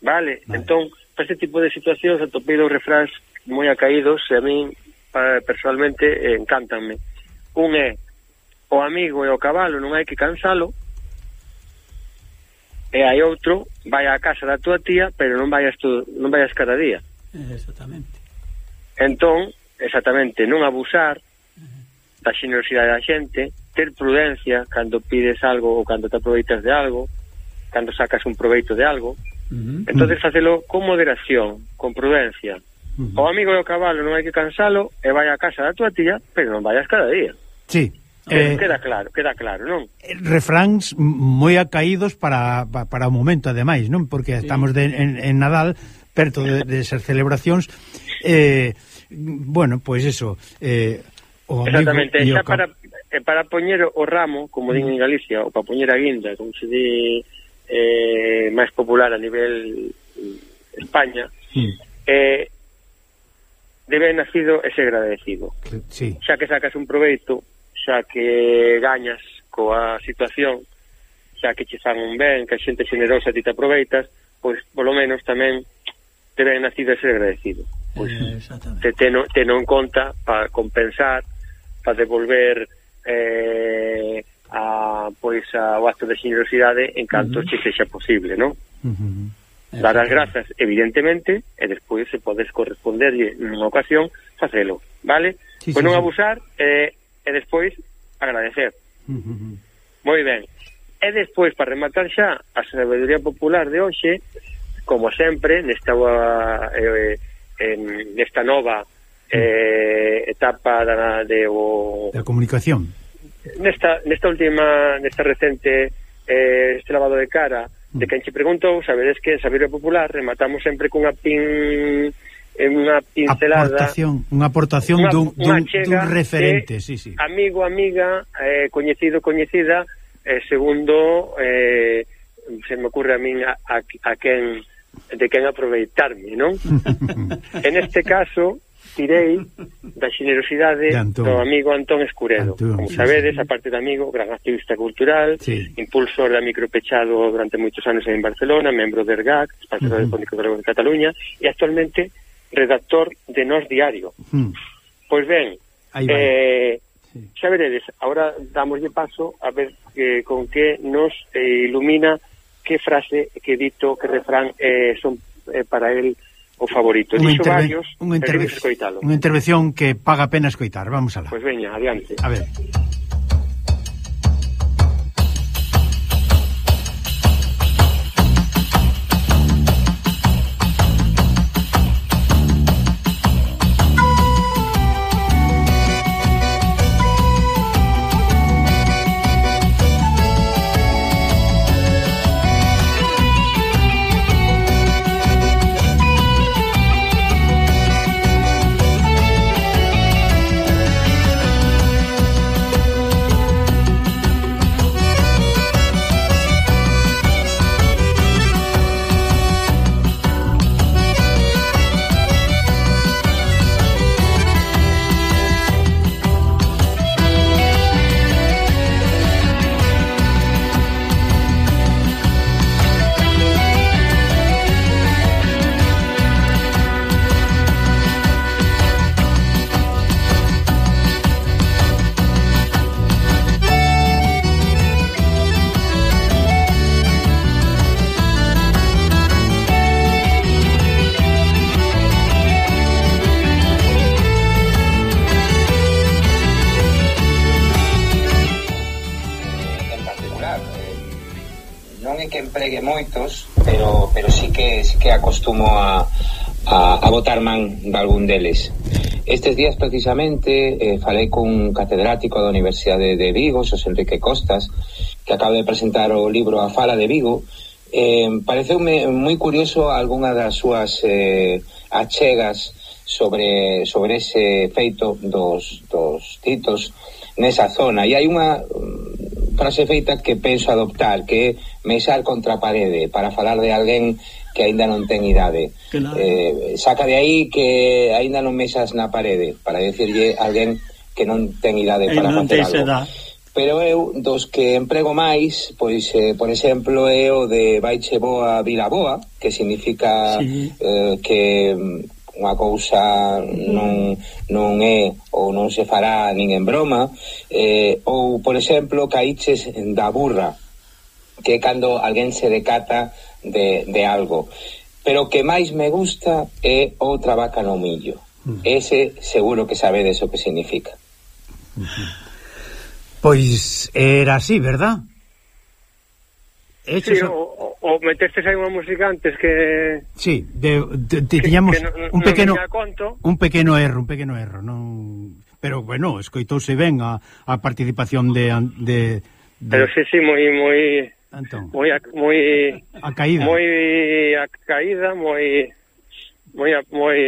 Vale, vale. entón, para este tipo de situacións atopei dos refráns moi acaídos e a min personalmente encantanme. Un é o amigo e o cabalo non hai que cansalo, e hai outro vai á casa da tua tía, pero non vayas tú, non vayas cada día. Exactamente. Entón, exactamente, non abusar da xenerosidade da xente, ter prudencia cando pides algo ou cando te aproveitas de algo, cando sacas un proveito de algo. Entonces facelo con moderación, con prudencia. O amigo do cabalo non hai que cansalo e vai á casa da tua tía, pero non vayas cada día. Sí. Eh, queda claro, queda claro, non? Eh, refráns moi acaídos para, para o momento, ademais, non? Porque estamos de, en, en Nadal, perto de, de esas celebracións. Eh, bueno, pois pues eso... Eh, o Exactamente, xa para, eh, para poñer o ramo, como din en Galicia, ou para poñer a guinda, como se di eh, máis popular a nivel mm, España, mm. eh, debe nacido ese agradecido. Sí. Xa que sacas un proveito xa que gañas coa situación, xa que che fan un ben, que a xente generosa ti te aproveitas, pois polo menos tamén te ben nacido e ser agradecido. Pois eh, te teno, teno en conta para compensar, para devolver eh, a, pois a, o acto de xenerosidade en canto uh -huh. che sexa posible, non? Uh -huh dar as grazas, evidentemente, e despois se podes corresponderlle nunha ocasión, facelo, vale? Sí, pois sí, non abusar, sí. eh, e despois agradecer. Moi ben. E despois, para rematar xa, a sabedoría popular de hoxe, como sempre, nesta, eh, eh, nesta nova eh, etapa da, de o... Da comunicación. Nesta, nesta última, nesta recente, eh, este lavado de cara, de mm. quen che preguntou, sabedes que en sabedoría Popular rematamos sempre cunha pin en unha pincelada aportación, unha aportación unha, dun, dun, dun referente, sí, sí. amigo, amiga, eh, coñecido, coñecida eh, segundo eh, se me ocurre a min a, a, a quen de quen aproveitarme, non? [LAUGHS] en este caso tirei da xenerosidade do amigo Antón Escuredo. Antón, Como sabedes, sí, sí. aparte de amigo, gran activista cultural, sí. impulsor da micropechado durante moitos anos en Barcelona, membro de ERGAC, Espacio uh -huh. Radiofónico de Cataluña, e actualmente redactor de Nos Diario. Mm. Pois ben, eh, sí. xa veredes, agora damoslle paso a ver eh, con que nos eh, ilumina que frase, que dito, que refrán eh, son eh, para él o favorito. Unha, Dixo interve varios, unha, interve unha intervención que paga pena escoitar. Vamos alá. Pois veña, adiante. A ver. a, a botar man dalgún deles. Estes días precisamente eh, falei con un catedrático da Universidade de Vigo, Xosé Enrique Costas, que acaba de presentar o libro A Fala de Vigo. Eh, pareceume moi curioso algunha das súas eh, achegas sobre, sobre ese feito dos, dos titos nesa zona. E hai unha mm, frase feita que penso adoptar, que é mesar contra a parede, para falar de alguén que aínda non ten idade. Claro. Eh, saca de aí que aínda non mexas na parede para decirlle a alguén que non ten idade e para facer algo. Edad. Pero eu, dos que emprego máis, pois, eh, por exemplo, é o de Baiche Boa Vilaboa, que significa sí. eh, que unha cousa non, non é ou non se fará nin en broma eh, ou por exemplo caiches da burra que é cando alguén se decata de, de algo. Pero o que máis me gusta é outra vaca no millo. Mm. Ese seguro que sabedes o que significa. [LAUGHS] Pois era así, verdad? Sí, o, o metestes aí unha música antes que Sí, de, de, de tiñamos que, no, un pequeno no conto. un pequeno erro, un pequeno erro, non Pero bueno, escoitouse ben a, a participación de, de, de... Pero sí, sí, moi moi Antón. Moi a, moi a caída. Moi a caída, moi moi moi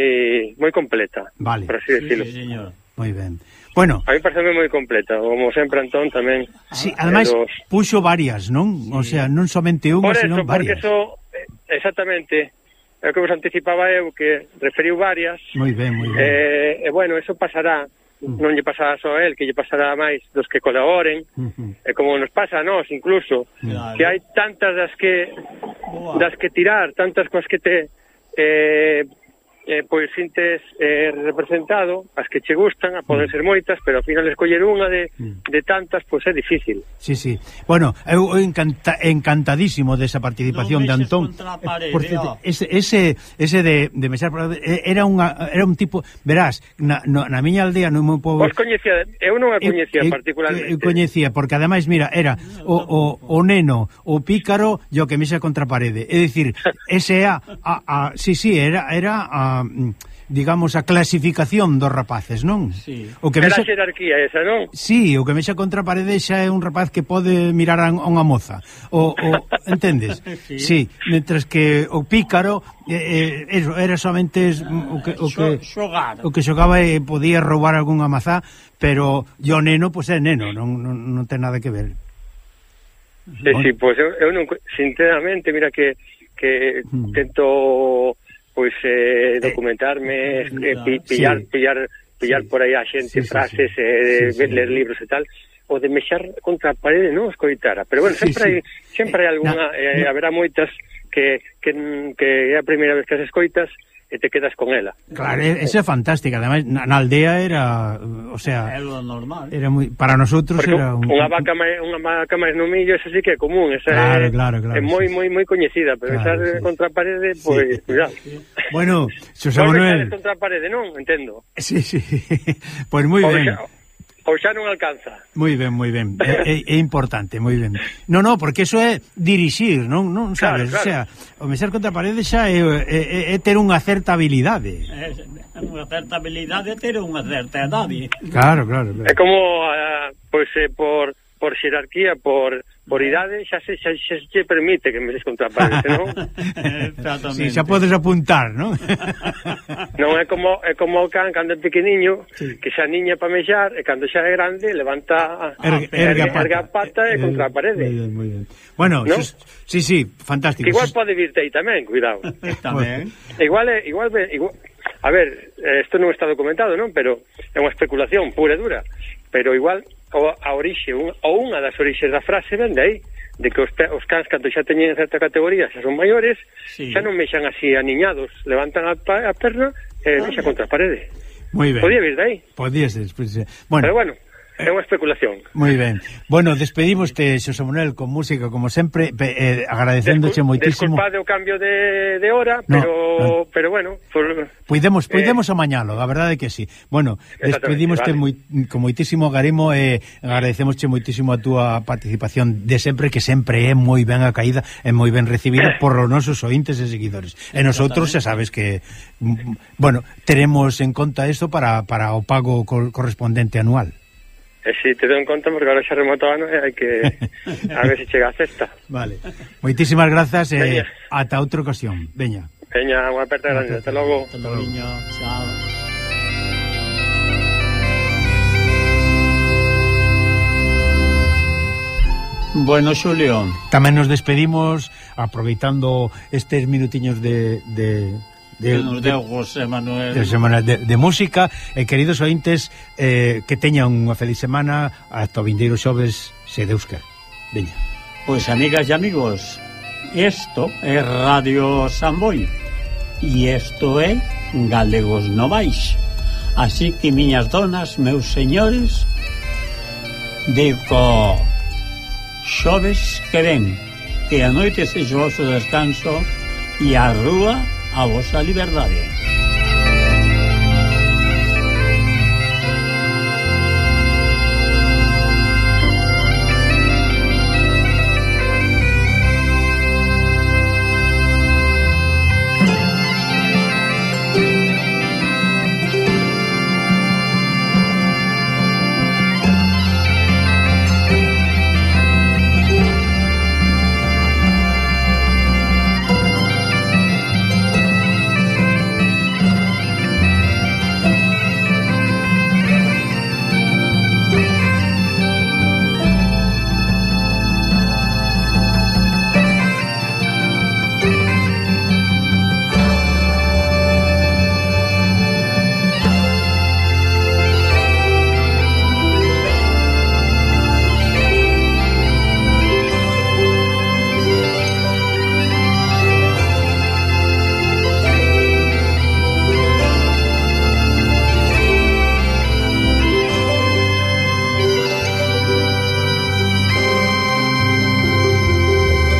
moi completa. Vale. Por así decirlo. Sí, señor. Moi ben. Bueno, a mí parece moi completa, como sempre Antón tamén. Sí, ademais eh, dos... puxo varias, non? Sí. O sea, non somente unha, senón varias. Por eso, eh, exactamente, é o que vos anticipaba eu que referiu varias. Moi ben, moi ben. Eh, e bueno, eso pasará Mm. non lle pasará só a él, que lle pasará máis dos que colaboren, mm e como nos pasa a nós incluso, claro. que hai tantas das que Boa. das que tirar, tantas coas que te eh, eh, pois sintes eh, representado as que che gustan, a poden mm. ser moitas, pero ao final escoller unha de, mm. de tantas pois é difícil. Sí, sí. Bueno, eu encanta, encantadísimo desa de participación de Antón. Parede, eh, Por cierto, ese, ese ese de de mesar eh, era unha era un tipo, verás, na, na, na miña aldea non moi pobo. Vos coñecía, eu non a eh, coñecía eu, particularmente. Eu, coñecía porque ademais mira, era o, o, o neno, o pícaro e o que mesa contra a parede. É dicir, [LAUGHS] ese a, a, a sí, sí, era era a Mm, digamos a clasificación dos rapaces, non? Sí. O que vexa... a xerarquía esa, non? Sí, o que vexa contra a parede xa é un rapaz que pode mirar a unha moza. O, o entendes? [LAUGHS] sí. sí, mentres que o pícaro eh, eh, eso, era somente mm, o que o que, xogar. o que xogaba e podía roubar algunha mazá, pero yo neno pois pues, é neno, non, non, non ten nada que ver. Sí, sí, pois pues, eu, eu non, sinceramente, mira que que hmm. tento pois eh, documentarme, eh, eh, eh pi, pillar, sí. pillar pillar sí. por aí a xente sí, frases, sí, eh, sí, sí. ler libros e tal o de mexar contra a parede non escoitara, pero bueno, sempre sí, hai sempre hai algunha, eh, haberá moitas que, que, que é a primeira vez que as escoitas, e te quedas con ela. Claro, esa é fantástica, ademais na, na aldea era, o sea, era normal. Era moi para nosotros Porque era un, unha vaca máis unha vaca máis no millo, esa sí que é común, esa claro, é, claro, claro, é moi sí, moi moi coñecida, pero claro, esa sí. contra a parede, pois, pues, sí. cuidado. Bueno, Xosé pois, Manuel. Contra a parede, non, entendo. Sí, sí. [LAUGHS] Pois pues moi pois, ben ou xa non alcanza. Moi ben, moi ben. É, é, é importante, moi ben. No, no, porque eso é dirixir, non, non sabes, claro, claro. o sea, o mexer contra a parede xa é, é, é ter unha certa habilidade. É, unha certa habilidade ter unha certa idade. Claro, claro, claro. É como uh, pois eh, por por xerarquía, por por idade, xa se, xa, xa se permite que me parede, non? [LAUGHS] Exactamente. Sí, xa podes apuntar, non? [LAUGHS] non é como é como o can cando é pequeniño, sí. que xa niña para mexar, e cando xa é grande, levanta erga, erga, ah, erga, erga a pata e contra a eh, parede. Muy bien, muy bien. Bueno, ¿no? sí, sí, fantástico. Igual pode virte aí tamén, cuidado. [LAUGHS] tamén. Igual, igual, igual, a ver, eh, isto non está documentado, non? Pero é unha especulación pura e dura. Pero igual a orixe un, ou unha das orixes da frase vende aí de que os, os cans cando xa teñen certa categoría xa son maiores sí. xa non mexan así aniñados levantan a, a perna e eh, mexa contra a parede Moi ben. Podía vir de aí. Podías, pues, eh. bueno. Pero bueno, É unha especulación. Moi ben. Bueno, despedimoste, Xosé Manuel, con música, como sempre, eh, agradecéndoche moitísimo. Desculpade o cambio de, de hora, no, pero, no. pero bueno... Por, Puidemos, eh, puidemos eh, amañalo, a verdade que sí. Bueno, despedimoste vale. moi, con moitísimo garimo e eh, agradecemosche moitísimo a túa participación de sempre, que sempre é moi ben acaída e moi ben recibida [COUGHS] por os nosos ointes e seguidores. E nosotros, xa sabes que... Mm, mm, bueno, teremos en conta isto para, para o pago correspondente anual. E si te den conta, porque agora xa remoto ano e hai que [LAUGHS] a ver se chega a cesta. Vale. Moitísimas grazas e eh, ata outra ocasión. Veña. Veña, unha aperta grande. Hasta logo. Hasta logo. Chao. Bueno, Xulio. Tamén nos despedimos aproveitando estes minutiños de, de, de, de, de José Manuel de, semana de, de música. E queridos ointes eh, que teñan unha feliz semana. Hasta o vindeiro xoves se Deus quer. Veña. Pois amigas e amigos isto é Radio Samboy e isto é Galegos Novais así que miñas donas meus señores dico xoves queren que a noite se xoso descanso e a rúa a vosa liberdade.